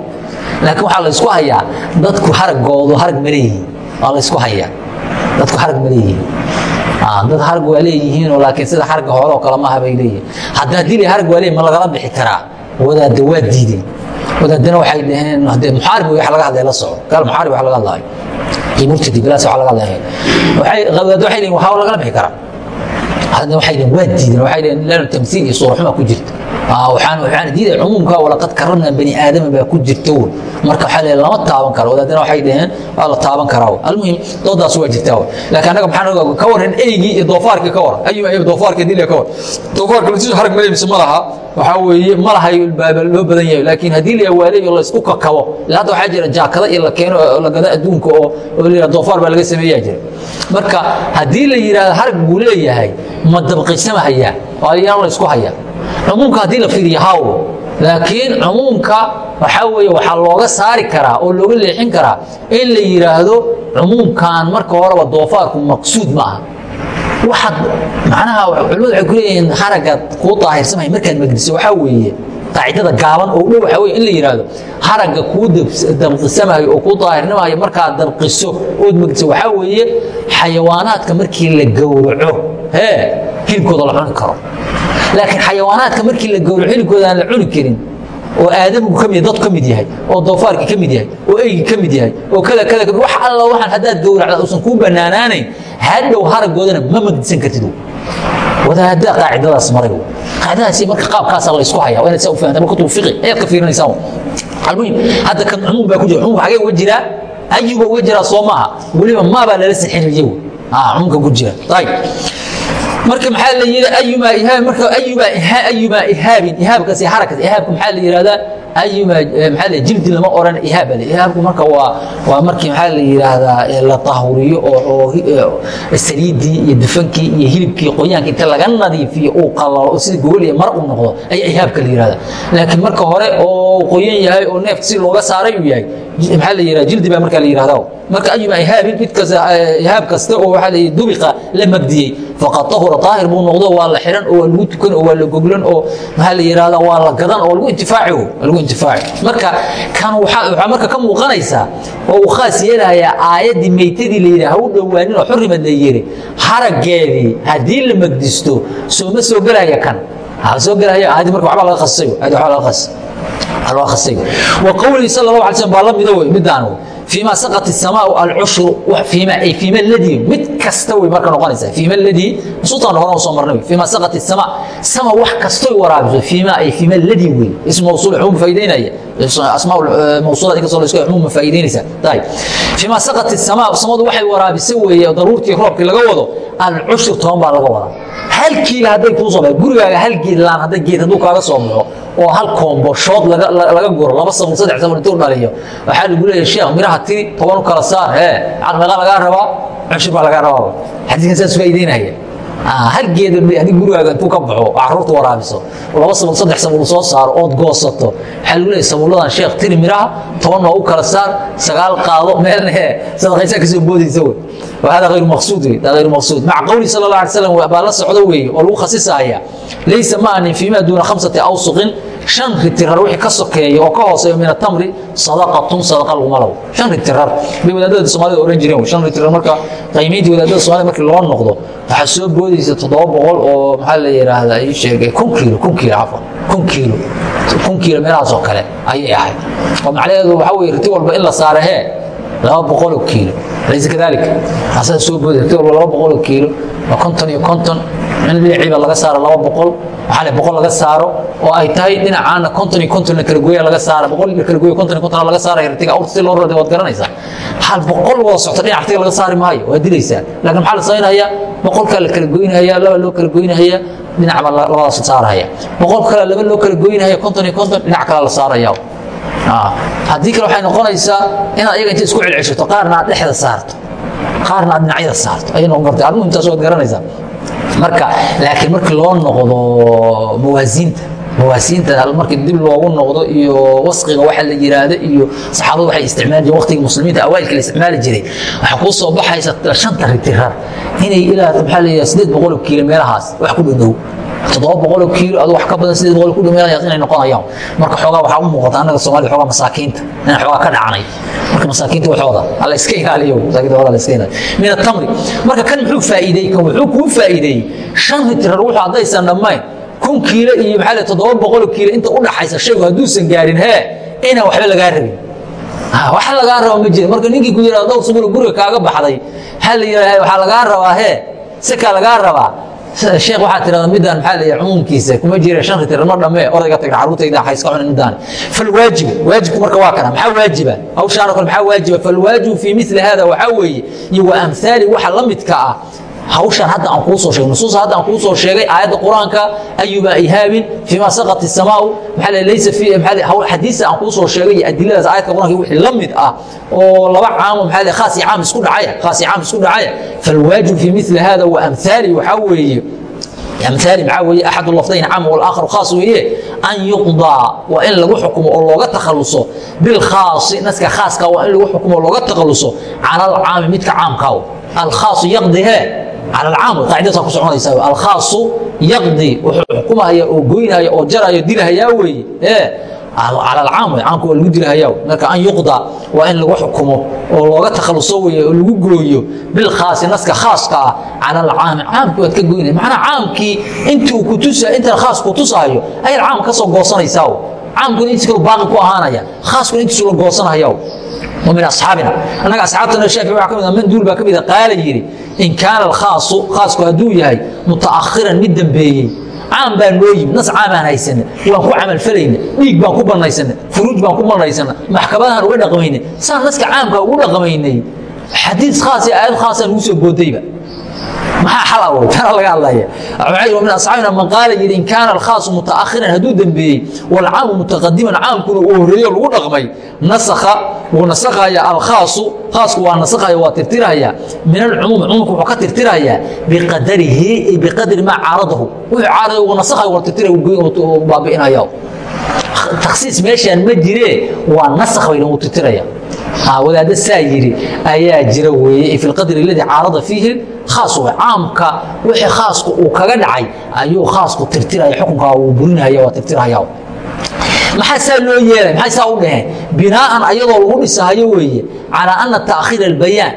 Laakiin waxaa la isku hayaa dadku haraggoodu harag ma leeyihiin. Waa la isku hayaa. Dadku harag ma leeyihiin. Dad harag waa leeyihiinoo laakiin sida haragga hore oo kale maaha bay leeyihiin. Hadda haddii la harag waa leeyihiin ma lagala bixi karaa. Wadaadda waa diideen wadaadana waxay dhaheen muxaarib wax laga hadlaya la soco gaal muxaarib wax laga hadlaayo iyo murtadi bilaas wax laga hadlaya waxay wadaadda waxay leeyihiin waxaa lagala bixi karaa. Hadda waxay dhaheen waa diideen waxay dhaheen laanu tamsiil iyo suura xuma ku jirta waxaan diiday cumuumka walaqad karamna bani aadama baa ku jirta wy marka waxaa leeyahay lama taaban karo. Wadaadana waxay dhaheen waa la taaban karaa almuhim doodaas waa jirtaa wy laakiin annaga maxaan ka waran eygii iyo doofaarkii ka waran ayuma ayub doofaarkii diliya ka waran doofaarka lasiisu harag maleymse ma laha. Waxaa weeye ma lahay loo badan yahay. Laakiin haddii la waaleeyo la isku kakabo ila hadda waxaa jira jaakada iyo la keeno la gada adduunka oo oo la yidhahdo doofaar baa laga sameeyaa jira. Marka haddii la yidhahdo harag buu leeyahay ma dabqisama hayaa waa yaan la isku hayaa cumuumka haddii la fiiriyo haw. Laakiin cumuumka waxaa weeye waxaa looga saari karaa oo looga leexin karaa in la yidhaahdo cumuumkan marka horeba doofaarku maqsuud ma aha waxaad macnaha culimadu waxay ku leeyihiin haragga kuu daahirsamaya markaad magdiso waxaa weeye qaacidada gaaban oo dhow waxaa weye in la yidhaahdo haragga kuu dabqisamayo oo kuu daahirnimayo markaad dabqiso ood magdiso waxaa weeye xayawaanaadka markii la gowraco hee hilibkooda la cuni karo laakiin xayawaanaadka markii la gowraco hilibkooda aan la cuni karin oo aadamigu ka mid dad ka mid yahay oo doofaarki ka mid yahay oo eygi ka mid yahay oo kada kada ka wax alla waxaan haddaad gowracda uusan kuu bannaanaanayn hadhow haraggoodana ma magdisan kartid wadaada qaacidadaas maray qaacidadaasi marka qaabkaasa la isku haya waa inaad saa u fahamta marka tuufiqi ayaad ka fiirinaysaa almuhim hadda kan cumuum baa ku jira cumuum xagee uga jiraa ayuba uga jiraa soo maaha. Weliba maabaa lala sixinaya cumuumka ku jira. Ayib marka maxaa la yidhi ayumaa ihaab? Marka ayumaa ayumaa ihaabin ihaabkaasi harakas ihaabka maxaa la yidhahdaa ayumaa maxaa la jildi lama oran ihaab le ihaabku marka waa waa markii maxaa la yidhaahdaa la tahuriyo oo oo saliidii iyo dufankii iyo hilibkii qoyaanka inta laga nadiifiyo uu qalalo sida gogol iyo mara uu noqdo ayaa ihaabka la yidhahdaa laakiin marka hore oo qoyan yahay oo neefka si looga saaray uu yahay maxaa la yidhahdaa jildi baa markaa la yidhahdaa marka ayumaa ihaabin mid kasta ihaab kasta oo waxaa la yidhi dubiqa la magdiyey faqad tahura daahir buu noqdo waa la xiran oo waa lagu tukan oo waa la goglan oo maxaa la yidhahdaa waa la gadan oo lagu intifaaci lagu intifaaci marka kan waxaa marka ka muuqanaysaa oo uu khaas yeelayaa aayaddii meytadii la yidhi ha u dhowaanin oo xurimad la yidhi. Haraggeedii haddii la magdisto soo ma soo gelaya kan? Ha soo gelaya aayadii marka waxba laga khasayo aayadii waxba laga khas wqowlihi sal la ala slm baa la mida midaan fiima saqat isamaau alcushru fiima ladii mid kasta way marka noqonaysa fiima ladii nusuutaan horan soo marnay. Fiima saqat isama sama wax kastoy waraabiso. Fiima ay fiima ladii wey ism mawsuul xumuum faa'idaynaya asmaa eh, mawsuulad inkastoo la iska xumuum faa'idaynaysa fiima saqat isama samadu waxay waraabisay weeye daruurtii roobkii laga wado alcushri toban baa laga wadaa. Hal kiil hadday kuu soo gurigaaga hal giidlaan hadda geed hadduu kaaga soo baxo oo hal koombooshood laga guro laba sabuun saddex sabuun intuu dhaliyo waxaa lagu leeyahay sheekh miraha tiri toban u kala saar eh, ee caqmilaa lagaa rabaa cushur baa lagaa rabaa. Xadiiskan saas faa'iideynaya Ah, hargeeda adi gurigaaga intuu ka baxo carruurta waraabiso. Laba sano saddex samuul soo saaro ood goosato. Waxaa lagu leeyahy samuuladan sheekh tiri midhaha tobanna u kala saar sagaal qaado meelna hee sadaqaysaa ka soo boodaysa wey. Wahada hayru maqsuud wey hayru maqsuud. Maca qowli sala allah alay slam baa la socdo weeye oo lagu khasisaya laysa ma anin fiima duuna khamsati awsuqin shan ritirar wixii ka sokeeya oo ka hooseeya min tamri sadaqatun sadaqa lagu malaw shan ritirar bay wadaadada Soomaalida oran jireen shan ritirar marka qiimeyntii wadaadada Soomaalida markii loo noqdo waxa soo boodaysa 700 oo maxaa la yiraahdaa ay sheegay 1 kiilo 1 kiilo afar 1 kiilo 1 kiilo meelahaas kale ayay ahayd. Oo macnaheedu waxa weeye riti walba in la saaro hee laba boqol oo kiilo. Laysa kadalik. Asaa soo booday riti walba laba boqol oo kiilo. Waa konton iyo konton in dhinaciiba laga saaro laba boqol waxaa le boqol laga saaro oo ay tahay dhinacaana konton iyo konton la kala gooya laga saara boqol la kala gooya konton iyo konton laga saaraya ritiga awrta si loo rode waad garanaysaa. Hal boqol wada socto dhinac ritiga laga saari maayo waa dilaysaa. Laakiin maxaa la samaynayaa boqolkaa la kala goynaya laba loo kala goynaya dhinac baa labadaas saaraya. Boqol kale laba loo kala goynaya konton iyo konton dhinac kale la saaraya. Haddii kale waxay noqonaysaa inaad iyaga inta isku celceshato qaarna aad dhexda saarto qaarna aad dhinacyada saarto ayay noqon karta arrimu intaas waad garanaysaa marka laakiin markii loo noqdo mawaasiinta mawaasiinta markii dib loogu noqdo iyo wasqiga waxa la yiraahdo iyo saxaabadu waxay isticmaali jireen waqtigii muslimiinta awaalka la isticmaali jiray waxaa kuu soo baxaysa shanta ritirar inay ilaa maxaa la yidhaha sideed boqol oo kiilo meelahaas wax ku dhow kiilo adu wax ka badan sideed boqol ku dhameeyaas inay noqonayaan marka xoogaa waxaa u muuqata annaga soomaalida xoogaa masaakiinta inaan xoogaa ka dhacanay. Marka masaakiinta waxooda alla iska ilaaliyo masaakiinta waxooda la iska ilaaliyo. Min atamri marka kan muxuu faa'iideey kan wuxuu kuu faa'iideeyey shan litrar wuxuu haddaysan dhammayn. Kun kiilo iyo maxaa le toddoba boqoloo kiilo inta u dhaxaysa shaygu hadduusan gaarin hee inaan waxba lagaa rabin. Wax lagaa raba ma jira marka ninkii ku yidhahdo dowr subulo guriga kaaga baxday. Ha la yidhahda waxaa lagaa rabaa hee sikaa lagaa rabaa sheekh waxaa tirahda midaan maxaa la cumuumkiisa kuma jira shan ritir ma dhammee odayga tagna carruurtayda ha iska cunin midaan. Falwaajib waajibku marka waa kana maxaa waajiba? Hawshaanoo kale maxaa waajiba? Falwaajibu fii mili hada waxaa weeye iyo wa amhaali waxa la midka ah hawshan hadda aan kuu soo sheegay nusuusa hadda aan kuu soo sheegay aayadda qur'aanka ayuba ihaabin fiima saqat isamaau maxaa la laysa fi maxaa aan kuu soo sheegay iyo adiladaas aayadka qur'aanka wixii la mid ah oo laba caamo maxaa la khaas iyo caam isku dhacaya khaas iyo caam isku dhacaya. Falwaajib fi mithli hada wa amhaali waxaa weeye amhaali maxaa weeye axadu lafdayn caam walaakharu khaas weeye an yuqdaa waa in lagu xukumo oo looga takhaluso bilkhaasi naska khaaska waa in lagu xukumo oo looga takhaluso cala midka caamkaaw alkhaasu yaqdi hee cala alcaam qaacidasaa ku soconaysaa alkhaasu yaqdi wuxuu xukumahaya oo goynaya oo jaraya dilhayaa weeye. Ee cala alcaam wey caamka waa lagu dilhayaa marka an yuqda waa in lagu xukumo oo looga takhaluso weeye oo lagu gooyo bilkhaasi naska khaaska ah cala alcaami caamki waad ka goynaya. Macnaa caamkii intii uu kutusa intan khaas ku tusaayo ayaad caam ka soo goosanaysaa caamkuna intiis kale baaqi ku ahaanaya khaaskuna intiisu la goosanaya wa min asxaabina annaga asxaabtana shaafi waxaa ka mid ah manduul baa ka mid a qaala yidhi in kaana alkhaasu khaasku hadduu yahay mutaakhiran mid dembeeyey caam baan noo nas caamaan haysana waan ku camalfalayna dhiig baan ku bannaysana furuuj baan ku bannaysana maxkamadahaan uga dhaqmayna saa naska caamka ugu dhaqmaynay xadiis khaas aayad khaasaan ugu soo boodayba maxaa xal awood kana laga hadlaya waxay min asxaabina man qaala yiri in kaana alkhaas mutaakhiran haduu dambeeyay wal aam mutaqaddiman aamkuna uu horeeyo lagu dhaqmay. Nasakha wuu nasakhaya alkhaas khaasku waa nasakhaya waa tirtiraya min alumum umumku wuxuu ka tirtiraya biqadarihi biqadri ma caaradahu. Wuxuu caaradahu uu nasakhaya waa tirtiraya baabi'inaya takhsiis meeshaan ma jiree waa nasakh bay lagu tirtiraya wadaadda saa yiri ayaa jira weeye fi lqadri alladii caarada fiihi wey caamka wixii khaasku uu kaga dhacay ayuu khaasku tirtiraya xukunkaa uu burinaya tirtiraya. Maxaa saa loo yeelay? Maxay saa u dhaheen? Binaa'an ayadoo lagu dhisahayo weeye calaa ana ta'khiira albayaan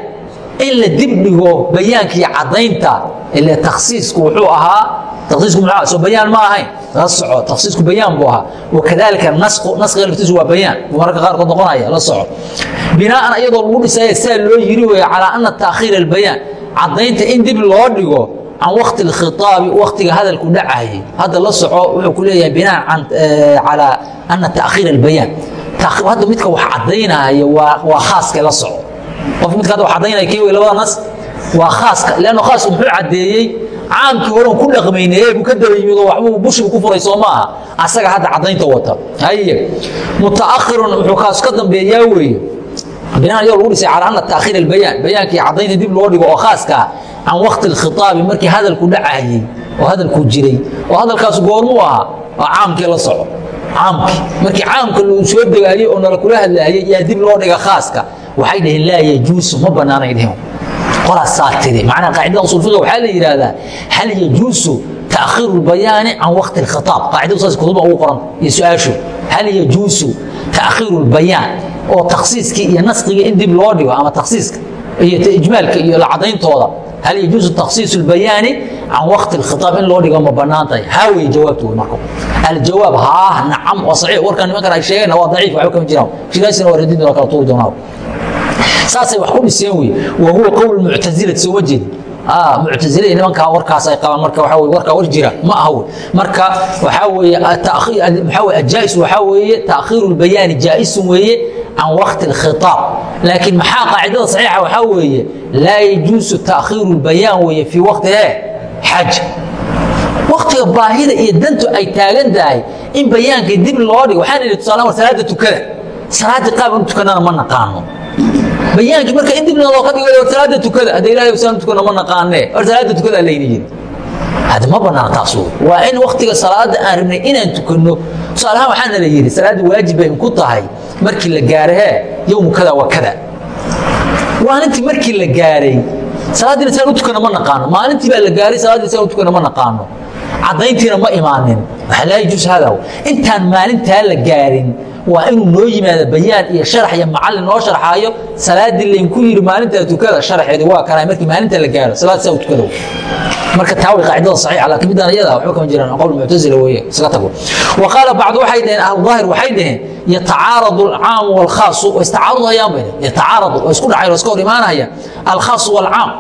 in la dib dhigo bayaankii caddaynta ile takhsiisku wuxuu ahaa takhsiisku muxuu soo bayaan ma ahayn. La soco. Takhsiisku bayaan buu ahaa. Wakadalika nasqu nasqiga laftiisu waa bayaan. Mararka qaarkood noqonaya la soco binaa'an ayadoo lagu dhisaya saa loo yiri weeye calaa ana ta'khiira albayaan caddaynta in dib loo dhigo can wakti اlkhitaabi waktiga hadalku dhacayay hadda la soco wuxuu ku leeyahay binaan calaa ana ta'khiir albayaan. Hadda midka wax caddaynaya waa khaaska la soco. Qofka midka hadda wax caddaynaya kii wey labada nas waa khaaska leanno khaasku muxuu caddeeyey? Caamkii horen ku dhaqmaynayee buu ka daba yimid oo waxbuu bushibu ku furay soo maaha asaga hadda caddaynta wata. Haye. Mutaakhirun wuxuu kaas ka dambeeyaa weeye binaan iyagoo lagu dhisay calaa anna taakhiir albayaan bayaankii caddaynta dib loo dhigo oo khaaska can wakti alkhitaabi markii hadalku dhacayey oo hadalkuu jiray oo hadalkaas goormuu ahaa oo caamkii la soco. Caamkii. Markii caamka luu soo degaayey oo nala kula yaa dib loo dhiga khaaska waxay dhaheen laa yajuusu ma bannaanay dheheen qolaa saatide macnaa qaacidada usulfiqa waxaa la yidhaahdaa hal yajuusu taakhiiru lbayaani can wakti alkhitaab. Qaacidadu saas kutuba ugu qoran iyo su'aashu. Hal yajuusu tahiirulbayaan oo takhsiiskii iyo naskhiga in dib loo dhigo ama takhsiiska iyo ijmaalka iyo la hal yajuusu takhsiisu lbayaani can waqti اlkhitaab in loo dhigo ma bannaan tahay haa wey jawaabtu wey marka aljawaab haah nacam oo saxiix warkan nimankan ay sheegayna waa daciif waxba kama jiraan shiraasina waa radidin kala tuuri doonaa saasay wax ku dhiseen wey wa huwa qowl muctasilati sooma jeedin muctailey nimankaa salaadii qaab in ma naqaano bayaankii marka in dib loo ka dhigo war salaada tukada hadda ilaahay salaada tukana ma naqaane war salaada tukada layni yiri hada ma banaan taas waa in waktiga salaada aan rabnay inaan tukanno. Tusaalahaan waxaana la yidhi salaadda waajib bay ku tahay markii la gaaro hee yowmu kada wa kada maalintii markii la gaaray salaaddiina saan u tukana ma naqaano. Maalintii baa la gaaray salaaddiina saan u tukana ma naqaano. Caddayntiina ma imaanin. Waxaa laa yajuus hadaw intaan maalintaa la gaarin waa inuu noo yimaado bayaan iyo sharax iyo macallin noo sharxaayo salaaddii laynku yidhi maalintaa tukada sharaxeedi waa kana markii maalinta la gaaro salaad saa u marka taa way qaacidada saxiixa laakiin midaan iyada waxba kama jiraan qowl muctazila weeye iskaga tago. Wa qaala bacdu waxay dhaheen ahludaahir waxay dhaheen yatacaaradu alcaamu walkhaasu way istacaarudhayaan bay yatacaaradu oo isku dhacay oo iska hor imaanaya alkhaasu walcaam.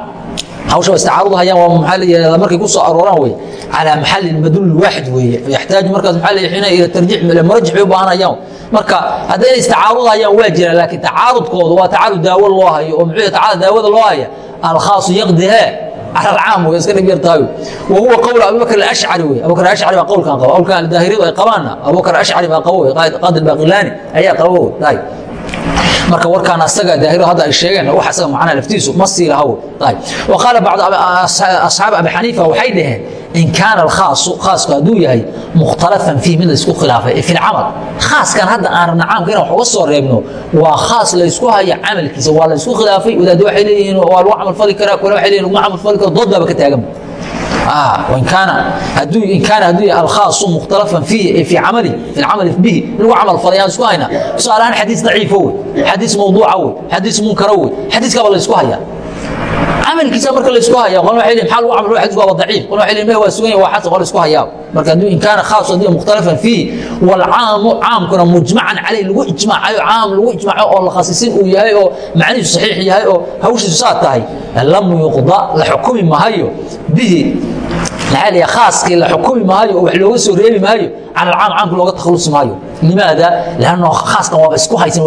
Hawsha waa istacaarudhayaan waa maxaa markay ku soo arooraan wey calaa maxalin madluul waaxid weeye yaxtaaju markaas maxaa la yidhahdaa ila tarjiix marajix bay u baahanayaan marka hadday istacaarudaayaan waa jira laakiin tacaarudkooda waa tacaarud daawo loo hayo oo muxuu tacaarud daawada loo haya alkhaasu yaqdihe alcaam way iska dhib yartahay wa huwa qowl abubakr alashcari wey abubakr alashcari baa qowlkan qaba qowlkan aldaahiriyadu ay qabaanna abubakr alashcari baa qabo wey qaadi albaqilaani ayaa qabo wey dahay marka warkaan asaga daahiro hadda ay sheegeen wax asaga macnaa laftiisu ma sii laha wey dahay wa qaala bacdu asxaab abi xaniifa waxay dhaheen in kaana alkhaasu khaasku hadduu yahay mukhtalafan fiih mid laysku khilaafay fi lcamal khaaskan hadda aan rabna caamka inaan wax uga soo reebno waa khaas laysku hayo camalkiisa waa laysku khilaafay wadaadda waxay leeyihiin waa lagu camalfali karaa kuwana waxay leyihin laguma camalfali karo dood baaba ka taagan in kaana hadduu yahay alkhaasu mukhtalafan fiih ee fi camali fi lcamali bihi lagu camal falay aan isku hayna tusaale ahaan xadiis daciifo wey xadiis mawduuca wey xadiis munkara wey xadiiskaaba laysku hayaa camalkiisa marka la isku haya qolna waxay leeyihiin maxaa lagu camal xadiis waa daciif qolna waxay leeyihiin waa sugan yahay waa xasan qolna isku hayaa. Marka hadduu in kaana khaas haddii mukhtalafan fiihi walcaamu caamkuna mujmacan caleyh lagu ijmaacayo caam lagu ijmaaco oo la khasisin uu yahay oo macnihiisu saxiix yahay oo hawshiisu saa tahay lam yuqda la xukumi mahayo bihi maxaa la khaaskii la xukumi maayo oo wax looga soo reebi maayo cala alcaam caamka looga takhalusi maayo. Limaada lanno khaaskan waaba isku haysan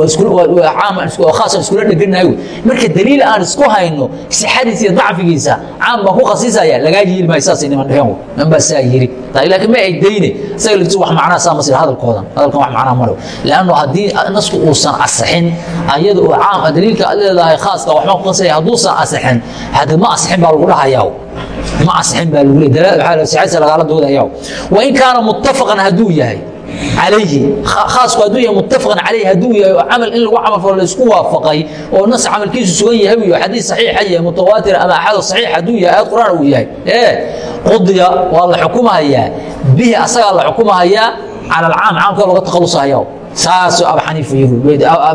khaasan iskula dheganayo. Marka daliil aan isku hayno sixadiisa iyo dacfigiisa caam baan ku khasisaya lagaa yeeli maayo saasay niman dheheen. Man baa saa yiri. Laakiin ma ay dayne isaga laftiisa wax macnaa saa masir hadalkoodan. Hadalkan wax macnaa male lanno haddii nasku uusan asixin ayada oo caam daliilka leedahay khaaska waxbaan ku khasaya hadduusan asixin hadda ma asixin baa lagu dhahayaa ma asixin baa lagu leeyahay sixadiisa lagaala doodayaa wain kaana muttafaqan hadduu yahay calayhi khaasku hadduu yahay muttafaqan calayhi hadduu yahay oo camal in lagu camal falo laysku waafaqay oo nas camalkiisu sugan yahay iyo xadiis saxiixa yahay mutawaatir ama axado saxiix hadduu yahay aayad qur'aan uu yahay. Ee qudiya waa la xukumahayaa bihi asagaa la xukumahayaa cala alcaam caamka looga takhalusahayaa. Saasoo abu xaniifa yiri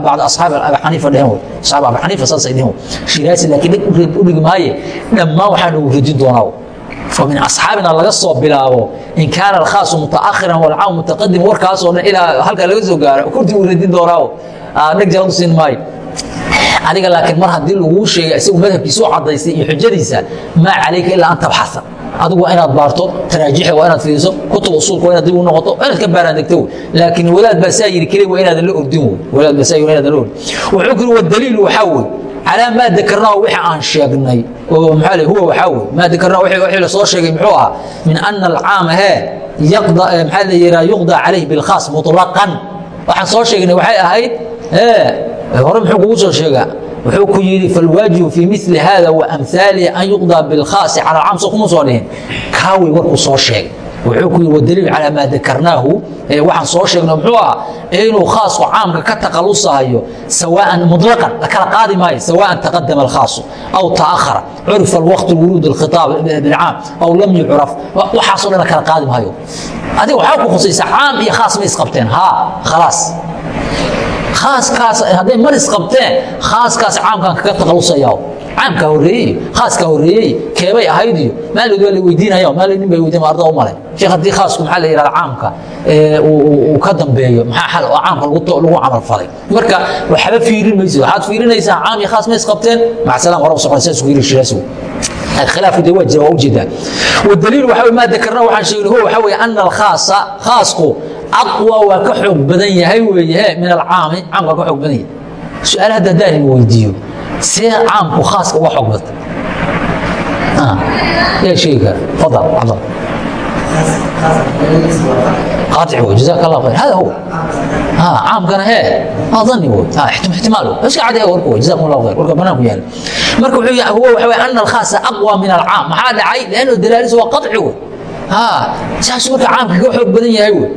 bacd asxaab abu xaniifa dhehen wey asxaab abu xaniifa saasay dhehen wey shiraasi laakiin dheg u dhigi maaye dhammaan waxaan ugu radin doonaa ومن أصحاabina laga soo bilaabo in kaana الkhاaص متaأkhiرa والcaam متaqadim warkaasoo dhan ilaa halkaa laga soo gaaro kurti uu radin doonaa dheg jaladu siin maayo adiga laakiin mar haddii laguu sheegay isagu madhabkiisa u cadaystay iyo xujadiisa maa calayka ilaa an tabxasa adigu waa inaad baarto taraajixa waa inaad fiiriso kutub usuulka waa inaad dib u noqoto waa inaad ka baaraan degto wey laakiin wadaad baa saa yiri keliya waa inaadan la ordin wey wadaad baa saa yiri waa inaadan la ordin wuxuu kiri wadaliil waxaa wey calaa maa dakarnaa wixii aan sheegnay oo maxaa huwa waxaa wey maa dakarnaa wixii la soo sheegay muxuu ahaa min ana alcaama hee yaqda maxaa la yiraa yuqda calayh bilkhaas mutlaqan. Waxaan soo sheegnay waxay ahayd ee hore muxuu kugu soo sheegaa wuxuu ku yidhi falwaajibu fii mili hada wa amhaalihi an yuqdaa bilkhaasi cala soo kuma soo dhihin. Kaawey warkuu soo sheegay wuxuu ku maa dakarnaahu. Waxaan soo sheegno muxuu ah inuu khaas caamka ka taqalusahayo sawaa'an mutlaqan la kala qaadi maayo sawaa'an taqadama alkhaasu aw ta'akhara curifa alwaqtu wuruud alkhitaab bilcaam aw lam yucraf waxaasoo dhan la kala qaadi maayo. Adiga waxaa ku khusaysa caam iyo khaas ma isqabteen haa khalaas khaaskaas hadday mar isqabteen khaaskaas caamkan kaga taqalusaya caamkaa horeeyey khaaska horeeyey keebay ahayd iyo maalid waa la weydiinaya maalid nin bay weydiin arda u malay sheekh haddii khaasku maxaa la yidhahda caamka uu ka dambeeyo maxaa xal oo caamka lagu camal falay marka waxba fiirin maysid waxaad fiirinaysaa caam iyo khaas ma isqabteen maca salaam warab socda saas ku yiri shiraasi الخلاف ده وجه وجد والدليل وحوي ما ذكرنا وحن شيء هو وحوي أن الخاص خاصكو أقوى وكحب بدن يهي من العام عام وكحب بدن سؤال هذا داني ويديو سي عام وخاص وحب بدن آه يا شيخ تفضل عبد قاطع هو جزاك الله خير هذا هو ها عام كان هي اظني هو ها احتمال بس قاعد يقول هو جزاكم الله خير ورك بناك يعني marka wuxuu yahay huwa waxa weeye anna alkhaasa aqwa min alcaam maxaa dhacay leanno dalaalis waa qadci wey saas marka caamka ka xoog badan yahay wey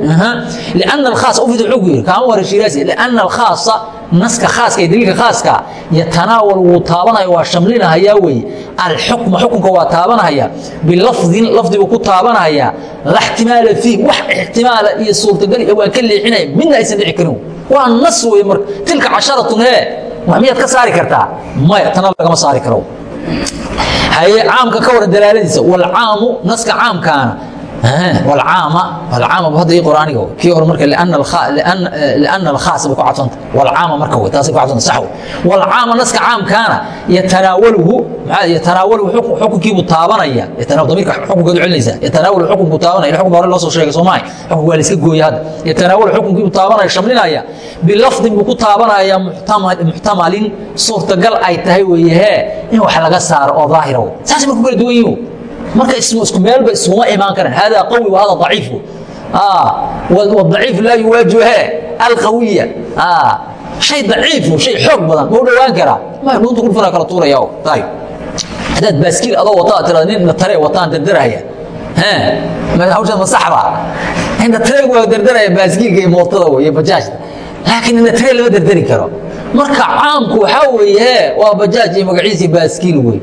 liana alkhaas ufid wuxuu ku yidhi kaama wara shiraasi liana alkhaasa naska khaaska iyo daliilka khaaska yatanaawal wuu taabanaya waa shamlinahayaa weeye alxukma xukunka waa taabanahaya. Bilafdin lafdi buu ku taabanahaya. La ixtimaala fiih wax ixtimaala iyo suurtagal waa ka leexinaya midna aysan dhici karin. Waa nas wey marka. Tilka casharatun hee wax miyaad ka saari kartaa? Maya tana lagama saari karo haye caamka ka waran dalaaladiisa walcaamu naska caamkaana caam hadda qraaniga kii hore marka lana eh, alkhaas ba ku cadsonta walcaama marka wey taasay ku cadsonta sax wey walcaama naska caamkaana yatanaawaluhu maxaa yatanaawaluhu xukunkiibu taabanaya. Damirka xukunkaad celinaysaa yatanaawaluhu xukunku taabanaya. Xukunka hore loo soo sheegay soomaay xukunka waa la iska gooya hadda. Yatanaawaluhu xukunkiibu taabanaya shamlinaya. Bilafdin buu ku taabanaya muxtamalin. Suurtagal ay tahay weeye hee. In wax laga saaro oo daahira wey saasay marka kala duwan yihiin marka isku meelba isuma imaan karan hada qawi wa hada aciifu waضaciif laa yuwaajihe alqawiya. Ah, hay daciifu hay xoog badan. Mau dhowaan karaa. Dhunta kurfana kala tuuraya haddaad baaskiil adoo wataa tira nin natare wataan dardarhaya hawshaan masaxba natareg waa dardaraya baaskiilka iyo mootada iyo bajaajta laakiin natare lama dardari karo. Marka caamku waxaa weeye waa bajaaj iyo magaciisii baaskiil wey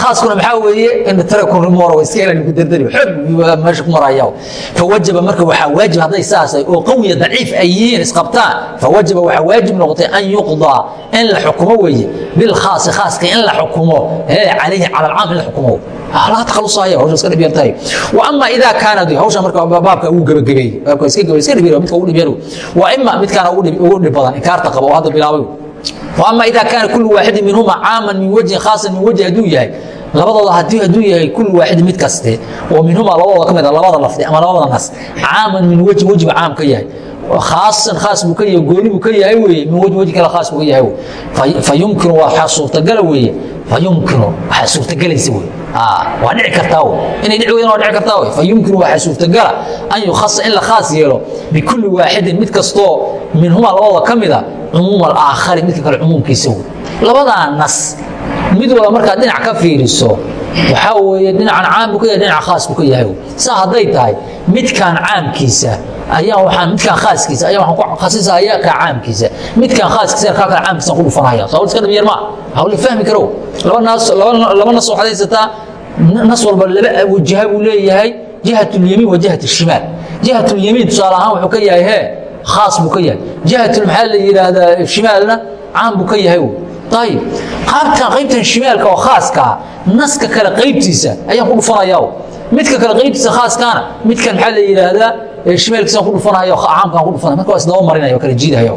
khaaskuna maxaa weeye in tare kunrimoro iska helan ku dardari xog meesha ku maraya fawajaba marka waxaa waajib hadday saas oo qawiya daciif ay yihiin isqabtaan fawajaba waxaa waajib noqotay an yuqdaa in la xukumo weeye bilkhaasi khaaska in la xukumo calayhi cala alcaam in la xukumo laga takhalusaya hawsha iska dhib yartahay wa ama idaa kaanad hawsha marka baabka ugu gabagabeeyey baabka iska gabagay iska dhib yar midka ugu dhib yar wa ima midkaana ugu dhib badan inkaarta qaba oo hadda bilaabay ama idaa kaana kulu waaidi minhuma caama min wajhin khaasan min wajhi haduu yahay labadooda haduu yahay kulu waaidi mid kaste oo minhumaa labadooda ka mid ah labada lafdi ama labada nas caaman min wajhin wejba caam ka yahay. Khaasan khaas buu ka yahay gooni buu ka yahay weye min wajhin wejhi kale khaas buu ka yahay fayumkinu waxaa suurtagala weeye fayumkinu waxaa suurtagalaysa weeye waa dhici kartaa inay dhici weydaan waa dhici kartaa wey fayumkinu waxaa suurtagala an yukhasa in la khaas yeelo bikulli waaxidin mid kastoo minhuma labadooda ka mida cumuum alaakhari midka kale cumuumkiisa wey labadaa nas mid wada markaad dhinac ka fiiriso waxaa weeye dhinacan caam buu ka yahay dhinaca khaas buu ka yahay saa hadday tahay midkan caamkiisa ayaa waxaan midkan khaaskiisa ayaa waxaan ku khasisaya ka caamkiisa. Midkan khaaskiisa ka kale caamkiisa ku dhufanaya sabab iska dhib yar ma hawla fahmi karo. Laba nas laba laba nas waxaad haysataa nas walba laba wajaha buu leeyahay. Jihat lyamiin wa jihat shimaal. Jihat lyamiin tusaale ahaan wuxuu ka yahay hee khaas buu ka yahay. Jihat maxaa la yidhaahdaa shimaalna? Caam buu ka yahay ayib qaabtan qaybtan shimaalka oo khaaska naska kale qaybtiisa ayaan ku dhufanaya midka kale qaybtiisa khaaskaana midkan maxaa la yidhaahdaa shimaalkiisaan ku dhufanaya caamkaan ku dhufanaya marka waa isdaba marinaya kala jiidaya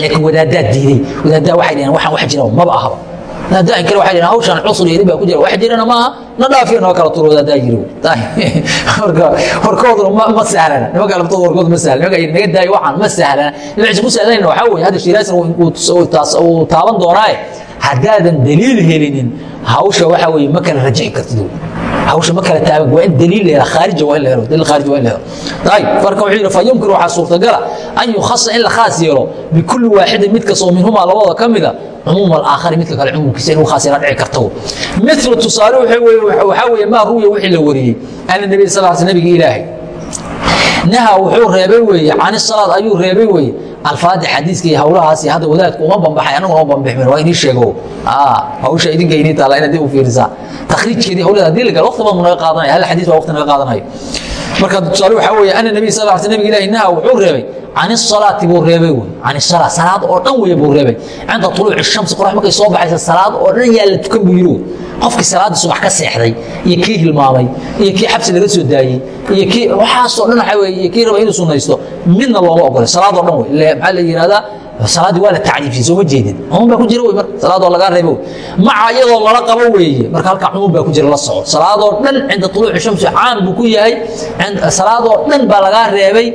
laakiin wadaadaad diiday. Wadaaddaa waxay dhaheen waxaan wax jira maba ahaba wadaaddaa kale waxay dhaheen hawshan cusur iyo baa ku jira. Wax jirana maaha na dhaafiyo noo kala turo wadaaddaa yiri. Marka warkooduna ma sahlana nimanka laftooda warkooda ma sahlana nimanka naga daayo waxaan ma sahlana dhinaciisa ku sahlanayna waxaa weeye. Hadda shiraasna uu taaban doonaaye haddaadan daliil helinin hawsha waxaa weeye ma kala rajixi kartid hawsha ma kala taaban waa in daliil la khaarija waa in la daliil khaarija waa in la helo marka wuxuu yidhi fayumkin waxaa suurtagala an yukhasa in la khaas yeelo bikulli waaxidin mid kastoo minhuma labadooda ka mida cumuum alaakhari midka kale cumuumkiisa inuu khaas yeela dhici karto. Mithlu tusaale waxaa weeye maa ruwiya wixii la wariyey ana nabiy sal sl nabiga ilaahay. Naha wuxuu reebay weeye cani salaad ayuu reebay weeye alfaada xadiiska iyo hawlahaasi hadda wadaadku uma bambaxay anaguna uma bambixmin waa inii sheego. Hawsha idinka inii taala inaad dib u fiirisaa takhriijkeedii hawlada haddii la galo waqti badan naga qaadanaya hal xadiis baa waqti naga qaadanayo marka tusaale waxaa weeye ana nabiy sal sl nabiga ilaahi naha wuxuu reebay can isalaati buu reebay wey can isala salaad oo dhan weeye buu reebay. Cinda tuluuci shamsi qorax markay soo baxaysa salaad oo dhan yaa la tukan buu yiri qofkii salaadii subax ka seexday iyo kii hilmaamay iyo kii xabsi laga soo daayey iyo kii waxaasoo dhan waxaa weeye iyo kii raba inuu sunnaysto midna looma ogolay. Salaadoo dhan wey ile maxaa la yidhahdaa salaadii waa la tacdiifiyey sooma jeedin. Cumuum baa ku jira wey marka. Salaadoo lagaa reebo. Maca iyadoo lala qabo weeye marka halkaa cumuum baa ku jira la soco salaadoo dhan cinda tuluuci shamsi caan buu ku yahay. Salaadoo dhan baa lagaa reebay.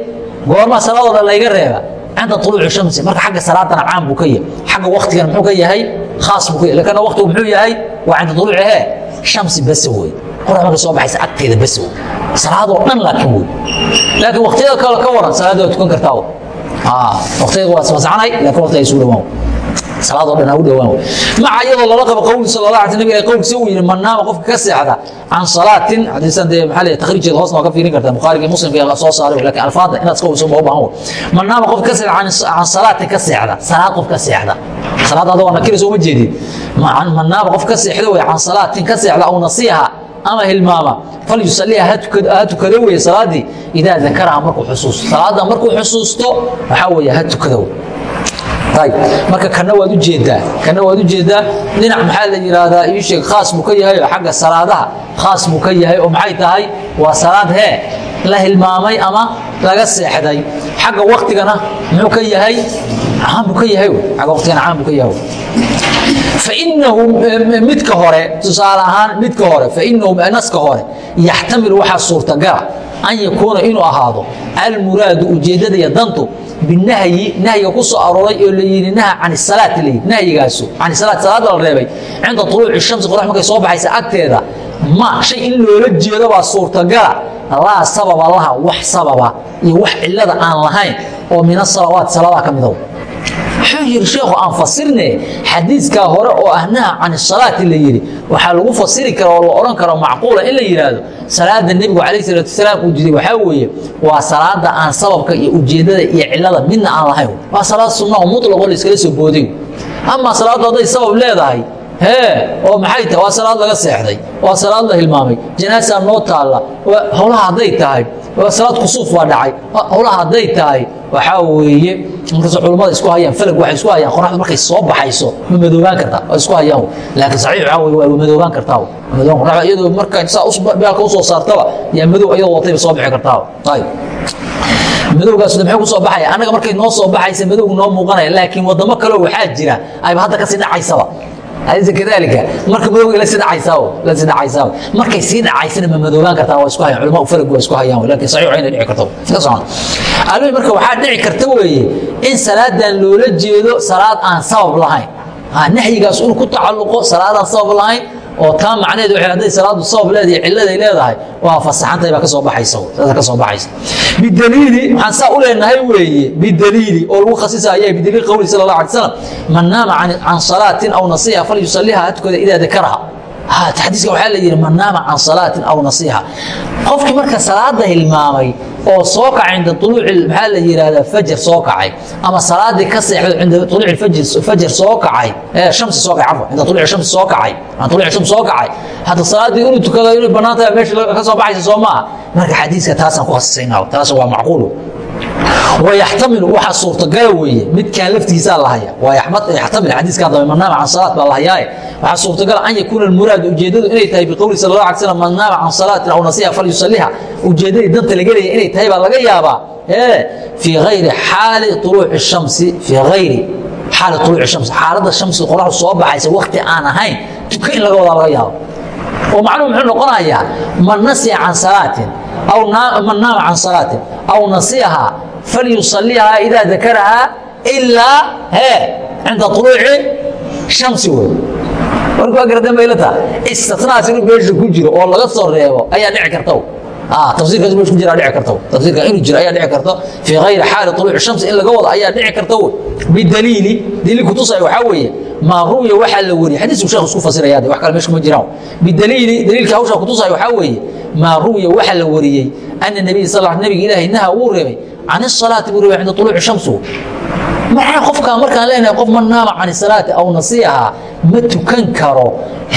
Goormaa salaadoo dhan layga reeba. Cinda tuluuci shamsi marka xagga salaadana caam buu ka yahay. Xagga waktigana muxuu ka yahay khaas buu ka yahay lakana waktigu muxuu yahay waa cinda tuluuci hee shamsi base wey qorax marka soo baxaysa agteeda base wey salaadoo dhan laakiin wey laakiin waktiyada kale ka waran salaadda tukan kartaa waqtigeedu waa fasaxanay laakiin waqti ay dhawaan salaadoo dhan ha u dhowaan maca iyadoo lala qabo qowli sal allah alay nabiga qowlkiisa uu yidhi man naama qofka ka seexda can salaatin. Hadiisan dee maxaa leeyahay takhriijeeda hoosna waa ka fiirin kartaa. Bukhaariga muslimka soo saaray laakiin alfaada inaad iska hubiso ma u baahan man naama qofka ka seexda can salaatin ka seexda. Salaad qof ka seexda. Salaad adoo nakirayso uma jeedid man naama qof ka seexda wey can salaatin ka seexda aw nasiiha ama hilmaama. Falyusaliha ha tukado wey salaadii idaa dakaraha markuu xusuusto. Salaada markuu xusuusto waxaa weeye ha tukado marka kana waad u jeedaa kana waad u jeedaa dhinac maxaa la yidhaahdaa ii sheeg khaas buu ka yahay oo xagga salaadaha khaas buu ka yahay oo maxay tahay? Waa salaad hee la hilmaamay ama laga seexday. Xagga waktigana muxuu ka yahay caan buu ka yahay agga waktigana caan buu ka yahay fainahu midka hore tusaale ahaan midka hore fainahu naska hore yaxtamil waxaa suurtagala an yakuuna inuu ahaado almuraadu ujeeddada iyo dantu binahyi nahyiga ku arooray oo la yidhi naha can salaat layidhi nahyigaasu. Can salaat salaada la reebay. Cinda tuluuci shamsi qorax markay soo baxaysa agteeda ma shay in loola jeedo baa suurtagala laa sababa laha wax sababa iyo wax cilada aan lahayn oo min asalawaat salaadaha ka midow. Wuxuu yidhi sheekhu aan fasirne xadiiskaa hore oo ah naha can salaati la yidhi. Waxaa lagu fasiri kara oo la odhan karo macquula in la yidhaahdo salaada nebigu calayh salaatu wasalaam uu jiday waxaa weeye waa salaada aan sababka iyo ujeeddada iyo cilada midna aan lahayn. Waa salaad sunna oo la iskala soo booday amaa salaaddu hadday sabab leedahay oo maxay tahay waa salaad laga seexday waa salaad la hilmaamay janaasaa noo taalla howlaha hadday tahay salaad kusuuf waa dhacay howlaha hadday tahay waxaa weeye markaas culummada isku hayaan falag waxay isku hayaan qoraxdu markay soo baxayso ma madoobaan kartaa waa isku hayaan laakiin saxiix waxaa weye waa madoobaan kartaa madoobaan qoraxda iyadoo marka saa beelka u soo saartaba yaa madow iyadoo watayba soo bixi kartaa ayib madowgaas maxay ku baxaya? Annaga markay noo soo baxaysa madowgu noo muuqanaya laakiin wadamo kaleo waxaa jira ayba hadda ka sii dhacaysaba kadalika. Marka madowga la sii dhacaysaa markay sii dhacaysana ma madoobaan kartaa waa isku hayaan culamada falag waa isku hayaan laakiin saxiix inay dhici karto. Iska socon. Almi marka waxaa dhici karta weeye in salaadan loola jeedo salaad aan sabab lahayn. Nahyigaas inuu ku tacalluqo salaadaan sabab lahayn oo taa macneed waxay hadday salaadu sabab leedahay cilladay leedahay waa fasaxantay baa ka soo baxaysa saasa ka soo baxaysa. Bidaliili. Waxaan saa u leenahay weeye bidaliili oo lagu khasisaya bidaliil qowli sala allah alay slam man naama can salaatin aw nasiha falyusaliha ha tukada idaa dakaraha xadiiska waxaa la yidhi man can salaatin aw nasiha qofkii marka salaada hilmaamay oo soo kacay cinda uluuci maxaa la yidhahdaa fajar soo kacay. Ama salaadii ka seexday cinda uluuci fajar soo kacay. Shamsi soo kacay cafwan cinda uluuci shamsi soo kacay. Uluuci shamsi soo kacay. Hadda salaadii inuu tukado inay bannaan tahay meesha ka soo baxaysa soo maaha. Marka xadiiska taasaan ku khasisaynaa taas waa macquul wayxtamilu waxaa suurtagala weeye midkaa laftiisaa lahaya yxtamil xadiiska dambe man naama can salaat baa lahayaae waxaa suurtagala an yakuuna muraadu ujeeddadu inay tahay biqowli sal la alay slam man naama can salaatin aw nasiha falyusaliha ujeeddadii danta la gelaya inay tahay baa laga yaabaa ee fii ayri xaali uluuci shamsi fii ayri xaali uluuci shams xaaladda shamsi qoraxdu soo baxaysa wakti aan ahayn tuka in laga wadaa laga yaabo oo macnuhu muxuu noqonayaa man nasiya can salaatin aw man naama can salaatin aw nasiyaha falyusalihaa idaa dakarahaa ilaa hee cinda uluuci shamsi wey warka waa garadan bay la taha istinaas inuu meesha ku jiro oo laga soo reebo ayaa dhici karta tafsirkaas meesha ku jira dhici karta tafsirka inuu jiro ayaa dhici karta fii hayri xaali uluuci shamsi in laga wado ayaa dhici karta wey bidaliili daliil kutusaya waxaa weeye maa ru'ya waxaa la wariyey xadiisku sheekh isku fasiraya wax kale meesha kuma jiraan bidaliili daliilka hawshaa kutusaya waxaa weeye maa ru'ya waxaa la wariyey ana nabiy sal nabiga ilaahay naha wuu reebay can salaati buu cinda uluuci shamsu maxaa qofkaa markaan leenahay qof man naama can salaati aw nasiiha ma tukan karo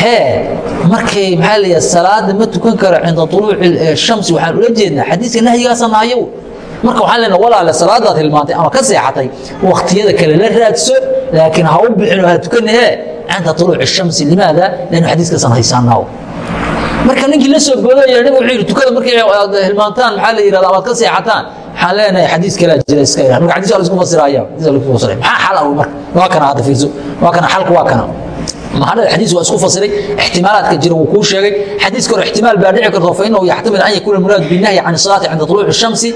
hee markay maxaa leeyahay salaada ma tukan karo cinda uluuci shamsi waxaan ula jeednaa xadiiska nahyigaasa nahayo marka waxaan leenahay walaale salaadaad hilmaantay ama ka seexatay waktiyada kale la raadso laakiin ha u bixin oo ha tukana hee cinda uluuci shamsi limaada lanu xadiiskaasan haysaanaa marka ninkii la soo boodaya nabig wuxuu yidhi tukada markay hilmaantaan maxaa la yidhahda amaad ka seexataan waxaan leenahay xadiis kalaa jira iska ilaah marka xadiis waa la isku fasiraya xadiis waa la isku fasiraya maxaa xal ah marka? Waa kana hadda fiirso waa kana xalku waa kana maxaa xadiis waa isku fasiray ixtimaalaadka jira wuu kuu sheegay. Xadiiska hore ixtimaal baa dhici karto fainahu yaxtamil an yakuna muraad binahyi can salaati cinda tuluuci shamsi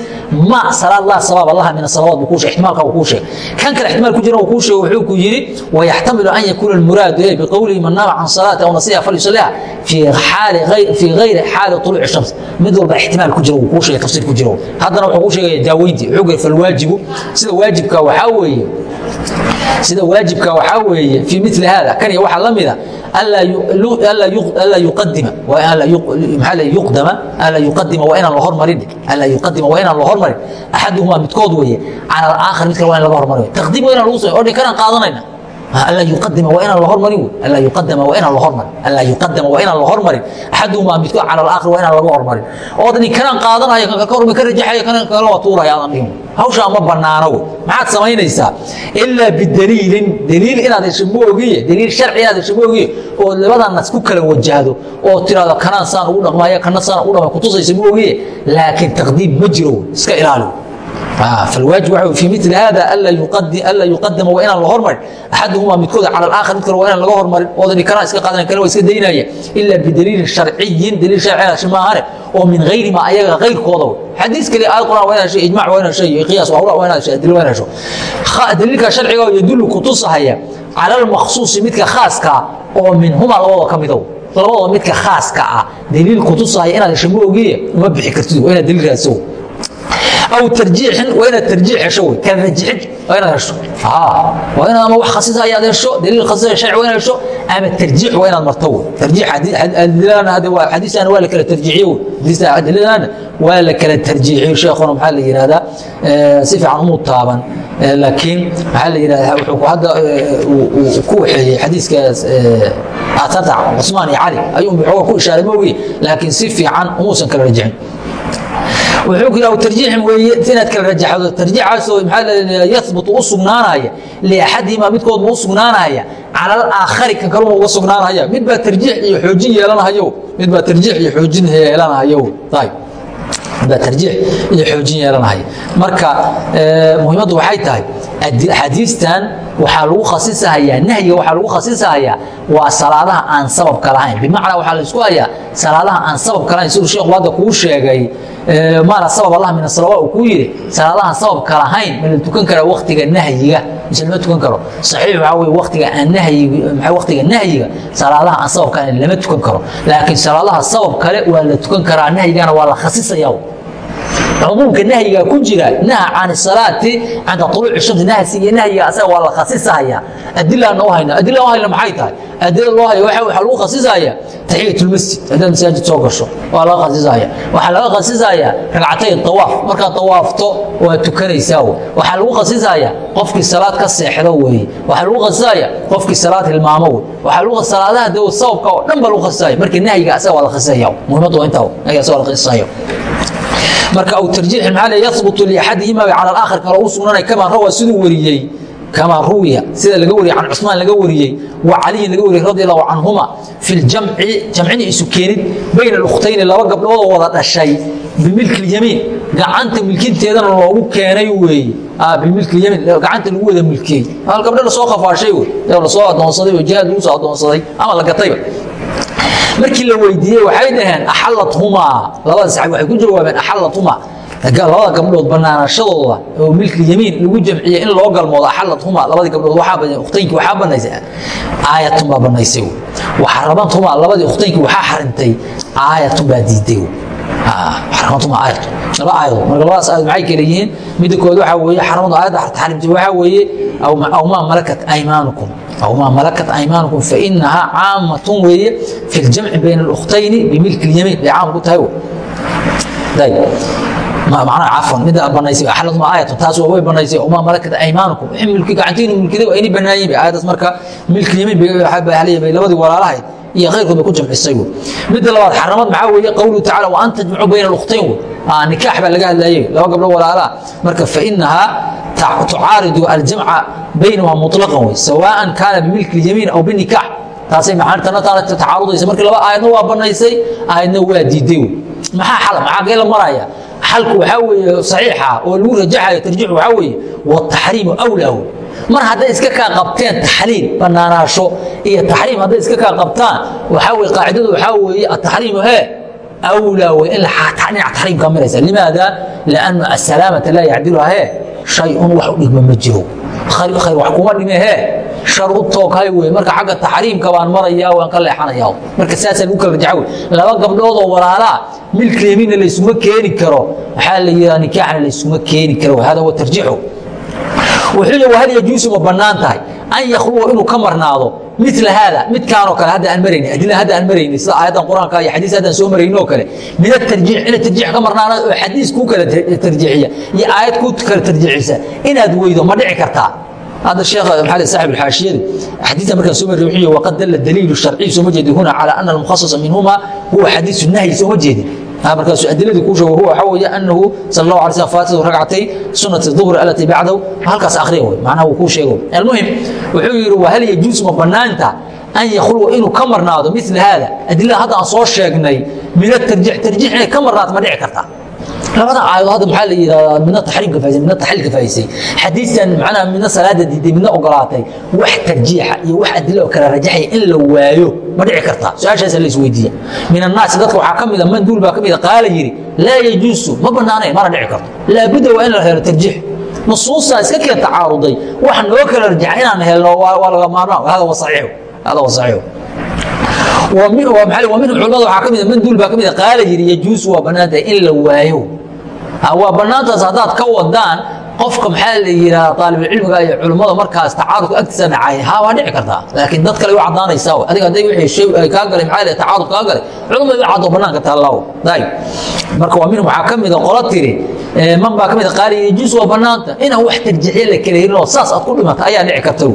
ma salaad laa sabaaba laha min asalawaat buu kuu sheegay ixtimaalka wuu kuu sheegay. Kan kale ixtimaal ku jira wuu kuu sheegay wuxuu ku yidhi wayaxtamilu an yakuna almuraadu ee biqowlihi man naama can salaati aw nasiha falyusaliha fii gayri xaali tuluuci shams mid walba ixtimaal ku jira wuu kuu sheegay tafsiir ku jiro haddana wuxuu kuu sheegaya daaweyntii wuxuu gay falwaajibu sida waajibka waxaa weeye sida waajibka waxaa weeye fii mili haada kan iyo waxaa la mida yuqadima waa inaan la hormarin. Axaduhumaa midkood weeye cala alaakhar mid kale waa in laga hormarin taqdiim waa inaan lagu soo odhi kanaan qaadanayna alaa yuadima waa inaan la hormarin alaa yuadama waa inaan la hormarin. Alaa yuqadama waa inaan la hormarin. Axaduhumaa midko cala alaakhir waa inaan laga hormarin. Oo dadii kanaan qaadanaya kanka ka hormi ka rajaxaya kanan kala waa tuuraya aadan dhihin hawshaa ma bannaana wey. Maxaad samaynaysaa? Ilaa bidaliilin. Daliil inaad isugu ogiye daliil sharci inaad isugu ogiye oo labada nas ku kala wajahdo oo tiraahdo kanaan saan ugu dhaqmaya kana saan ugu dhaqmaya kutusaysa ma ogiye laakiin taqdiim ma jiro wey iska ilaali wey Ah, alwaajib w fi mil hada anla yuqadama waa inaan la hormarin axaduhumaa midkooda cal aakhar mid kale waa inaan laga hormarin. Oodani kanaa iska qaadana kana waa iska daynaya. Ila bidaliilin sharciyin daliil sharci maahane oo min hayri ma ayaga ayrkooda xadiis kale aayad quraan waa inaad hesho ijmac waa inaad hesho iyo qiyaas waa waa inaad hesho adil waa inaad hesho daliilka sharciga oo yadullu kutusahaya cala almakhsuusi midka khaaska oo minhuma labadoo ka midow labadoo midka khaaska ah daliil kutusahaya inaad hesho ma ogiye uma bixi kartid waa inaad daliil raadsow aw tarjiixin waa inaad tarjiix hesho wey kala rajixin waa inaad hesho waa inaad ama wax khasisa ayaad hesho daliil khasisa sharci waa inaad hesho ama tarjiix waa inaad marto wey tarjiix adilana hada waa xadiisana waa la kala tarjiixiyo wey xadiista adilana waa la kala tarjiixiyo sheekhuna maxaa la yidhahdaa si fiican umu taaban laakiin maxaa la yidhahdaa wuxuu hadda ku waxeeyey xadiiskaas aatata cusmaan iyo cali ayuu xooga ku ishaaray moogi laakiin si fiican umuusan kala rajixin wuxuu tarjiixin weeye inaad kala rajaxdo. Tarjiixaasoo maxaa yahbutu u sugnaanaya. Liaxadihima midkood ma u sugnaanaya. Cala alaakhari kan kaluma uga sugnaanaya mid baa tarjiix iyo xoojin yeelanahayo mid baa tarjiix iyo xoojin yeelanahayo ayb baa tarjiix iyo xoojin yeelanahaya marka muhiimaddu waxay tahay xadiistan waxaa lagu khasisahayaa nahyiga waxaa lagu khasisahayaa waa salaadaha aan sababka lahayn. Bimacnaa waxaa la isku hayaa salaadaha aan sababka lahayn siduu sheekhu hadda kuu sheegay maala sabab allah min asalawaa uu kuu yidhi salaadahan sababka lahayn ma la tukan karaa waktiga nahyiga. Mise lama tukan karo. Saxiix waxaa weye waktiga aan nahyiga waktiga nahyiga salaadaha aan sababka lahayn lama tukan karo. Laakiin salaadaha sabab kale waa la tukan karaa nahyigana waa la khasisaya cumuumka nahyiga ku jira naha can salaati cinda uluuci shamsi nahsi iyo nahyiga asaga waa la khasisahaya. Adilaana u adila u maxay tahay? Adila loo haya waxaa lagu khasisaya taxiyat lmasjid haddaad masaajid soo gasho waa laga khasisaya waxaa laga khasisaya ragcatay tawaaf. Markaad tawaafto waa tukanaysaa waxaa lagu khasisaya qofkii salaad ka seexdo weeye waxaa lagu khasisaya qofkii salaad hilmaamo wey. Waxaa lagu salaadaha de sababka oo dhan baa lagu khasisaya marka nahyiga asaga waa la khasisaya muhiimaddu waa intaa nahyiga asaga waa la khasisaya marka tarjiix maxaa le yahbutu liaxadihima cala alaakhar kale u kamaa rawa siduu wariyey kamaa ruwiya sida laga wariyey can cusmaan laga wariyey wa caliyin laga wariyey radi allahu canhuma fi ljamci jamcini isu keenid bayna alukhtayni laba gabdhoodoo wada dhashay bimilki lyamiin gacanta milkinteedana loogu keenay weeye bimilki lyamiin gacanta lagu wada milkiyey gabdho la soo khafaashay la soo adoonsaday oo jihaad lagu soo adoonsaday ama la gatayba markii la weydiiyey waxay dhaheen axalathumaa labada saxaabi waxay ku jawaabeen axalathumaa labada gabdhood banaanashadooda oo milki yamiin lagu jamciyey in loo galmoodo axalathumaa labadii gabdhood ukhtaynkii waxaa banaysay aayatun baa banaysay waxarabantumaa labadii ukhtaynkii waxaa xarimtay aayatun baa diiday aayatun laba أو ما ملكت أيمانكم فإنها عامة وهي في الجمع بين الأختين بملك اليمين بعام قلت هاي طيب ما معنى عفوا مدى بنايسي أحلت ما آية تاسو هو بنايسي وما ملكت أيمانكم إن ملكي قاعدين ملكي ذي وإني بنايين بآية مركا ملك اليمين بحب عليه بلبدي ولا لهي iyo keyrkood ku jamcisaygu midda labaad xaramad maxaa weeye qowluhu tacaala wa an tajmacuu bayna alkhtayn nikaax baa laga hadlayay. Laba gabdho walaalaa marka fainahaa tucaaridu aljamca baynahuma muطlaqan wey. Sawaan kaana bimilki اlyamiin aw binikaax taasay maxaantana taana tacaarudaysa. Markii laba aayadna waa banaysay aayadna waa diiday wey. Maxaa xal maxaa gee la maraya? Xalku waxaa weeye saxiixa oo lagu rajaxayo tarjiix waxaa weeye wataxriimu awlaa wey mar hadday iska kaa qabteen taxliil banaanaasho iyo taxriim hadday iska kaa qabtaan waxaa weye qaacidadu waxaa weeye ataxriimu hee awlaa wey in dhinac taxriim ka miraysa limaada lianna asalaamata laa yacdiluha hee shay-un wax u dhigma ma jiro khayr wax kuma dhime hee shar u tooghay wey marka xagga taxriimka baan maraya waan ka leexanaya marka saasaa lagu kala rajaxa wey laba gabdhood oo walaalaa milka yamiinna laysuma keeni karo waxaa la yidhaha nikaaxna laysuma keeni karo hada huwa tarjiixu wuxuu wahal yajuusu ma bannaan tahay an yakhluwa inuu ka marnaado mila haada midkaanoo kale hadda aan marayni adila hadda aan marayni sida aayaddan qur-aanka iyo xadiis haddaan soo marayni oo kale min atarjiix inaad tarjiix ka marnaana oo xadiis kuu kala tarjiixiya iyo aayad kuu kala tarjiixisa inaad weydo ma dhici kartaa هذا الشيخ محل صاحب الحاشية حديث مركز سومر الروحية وقد دل الدليل الشرعي سومجد هنا على أن المخصص منهما هو حديث النهي سومجد markaas adiladii kuu sheego. Huwa labada aayadood hadda maxaa la yidhahdaa midna taxriimka fahaysay midna taxliilka fahaysay xadiistan macnaha midna salaada diiday midna ogolaatay wax tarjiixa iyo wax adilo oo kala rajaxaya in la waayo ma dhici kartaa su-aashaasa la isweydiiya min annaasi dadka waxaa ka mida man duul baa ka mida qaala yidhi laa yajuusu ma bannaanayn mana dhici karto laabudda waa in la helo tarjiix nusuustaa iska keen tacaaruday wax noo kala rajaxa inaan helno waa laga maarmaan hada wa saxiix hada wa saxiix ومنه culamada waxaa ka mid man duul baa ka mid qaala yidhi yajuusu waa bannaantahay in la waayo waa bannaantaas haddaad ka wadaan qofka maxaa la yidhaha aalibulcilmiga iyo culummada markaas tacaarudka agtiisa dhacay ha waa dhici kartaa. Laakiin dad kale u caddaanaysaa adiga hadday wixii shay ay kaa galay maxaa tacaarud kaa galay? Culummada u caddo bannaanka taallaaw dayib marka waa minhum waxaa ka mida qola tiri man baa ka mid qaali yajuus waa bannaanta. Inaan wax tarjiixye la kala saas aad ku dhimata ayaa dhici karta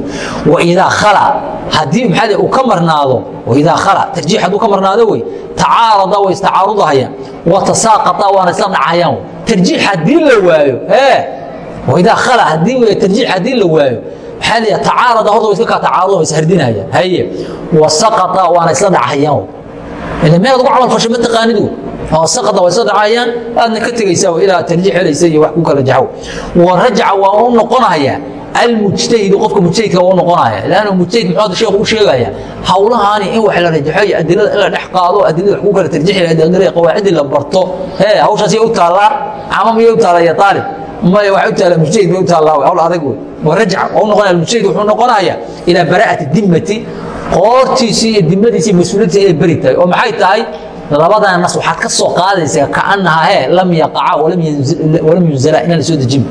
waidaa khala haddii maxaa uu ka marnaado waidaa khala tarjiix hadduu ka marnaado wey tacaarada way istacaarudahayaan watasaaqata waana isla dhacayaan tarjiix haddii la waayo ee waidaa khala haddii tarjiix haddii la waayo maxaa la tacaarada horta way iska kaa way ishardinayaan haye wasaqata waana isla dhacayaan ila meelaad ugu camal fashay ma taqaanidu saqada way soo dhacayaan. Aadna ka tegaysaa ilaa tarjiix helaysa iyo wax ku kala jaxo wa rajaca waa u noqonaya almujtahidu qofka mujtahidka waa u noqonaya laanna mujtahid muxuu sheekhu u sheegaya hawlahaani in wax la rajaxo iyo adilada in la dhex qaado adilada wax ku kala tarjiixi adilada qawaacidii la barto. Hee hawshaas u taallaa? Ama miyay u taallaa ya taalib? Maya waxay u taallaa mujtahid bay u taallaa hawl adag wey wa rajaca waa u noqonaya mujtahid wuxuu noqonaya ilaa baraa'ati dimmati qoortiisii iyo dimadiisii mas'uuliyadtiisa inay beri tahay. Oo maxay tahay labadan nas waxaad ka soo qaadaysaa kaanaha he lam yaqaca walam yunzala inaan la soo dejin.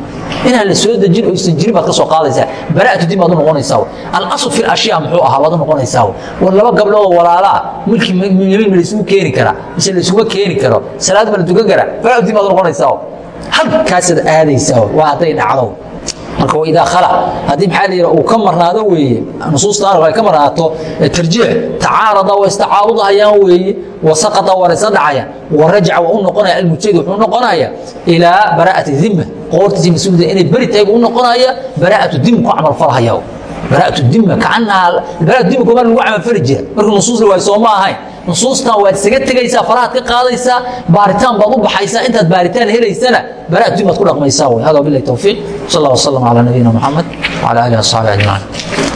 Inaan la dejin oo isan jirin baad ka soo qaadaysaa. Bara'atu din baad u noqonaysaa alasl fi ashyaa muxuu ahaa baad u noqonaysaa war laba gabdhood oo walaalaa milki yamin ma laysugu keeni karaa mise laysuma keeni karo salaad ma la tukan karaa bara'atu din baad u noqonaysaa halkaasaad aadaysaa waa hadday dhacdo marka waidaa khala. Haddii maxaa la yidhaha uu ka marnaado weeye nusuustaan ay ka marnaato tarjiix tacaarada waa istacaarudahayaan weeye wasaqata waa isla dhacayaan warajaca waa u noqonaya almujtahid wuxuu noqonaya ilaa baraa'ati dhimma qoortiisii mas'uuliyada inay beri tahay buu u noqonaya baraa'atu dim ku camal falhaya baraa'atu dimma kacannaha baraa'atu dimma kuma lagu camal fali jira. Marka nusuusla waa sooma ahayn nusuustan waad isaga tegaysaa farahaad ka qaadaysaa baaritaan baad u baxaysaa intaad baaritaan helaysana baraa'atu dim baad ku dhaqmaysaa wey hada wabillahi tawfiiq. Sal allah wasalam calaa nabiyina muxamed wcala alihi asxaabi ajmaciin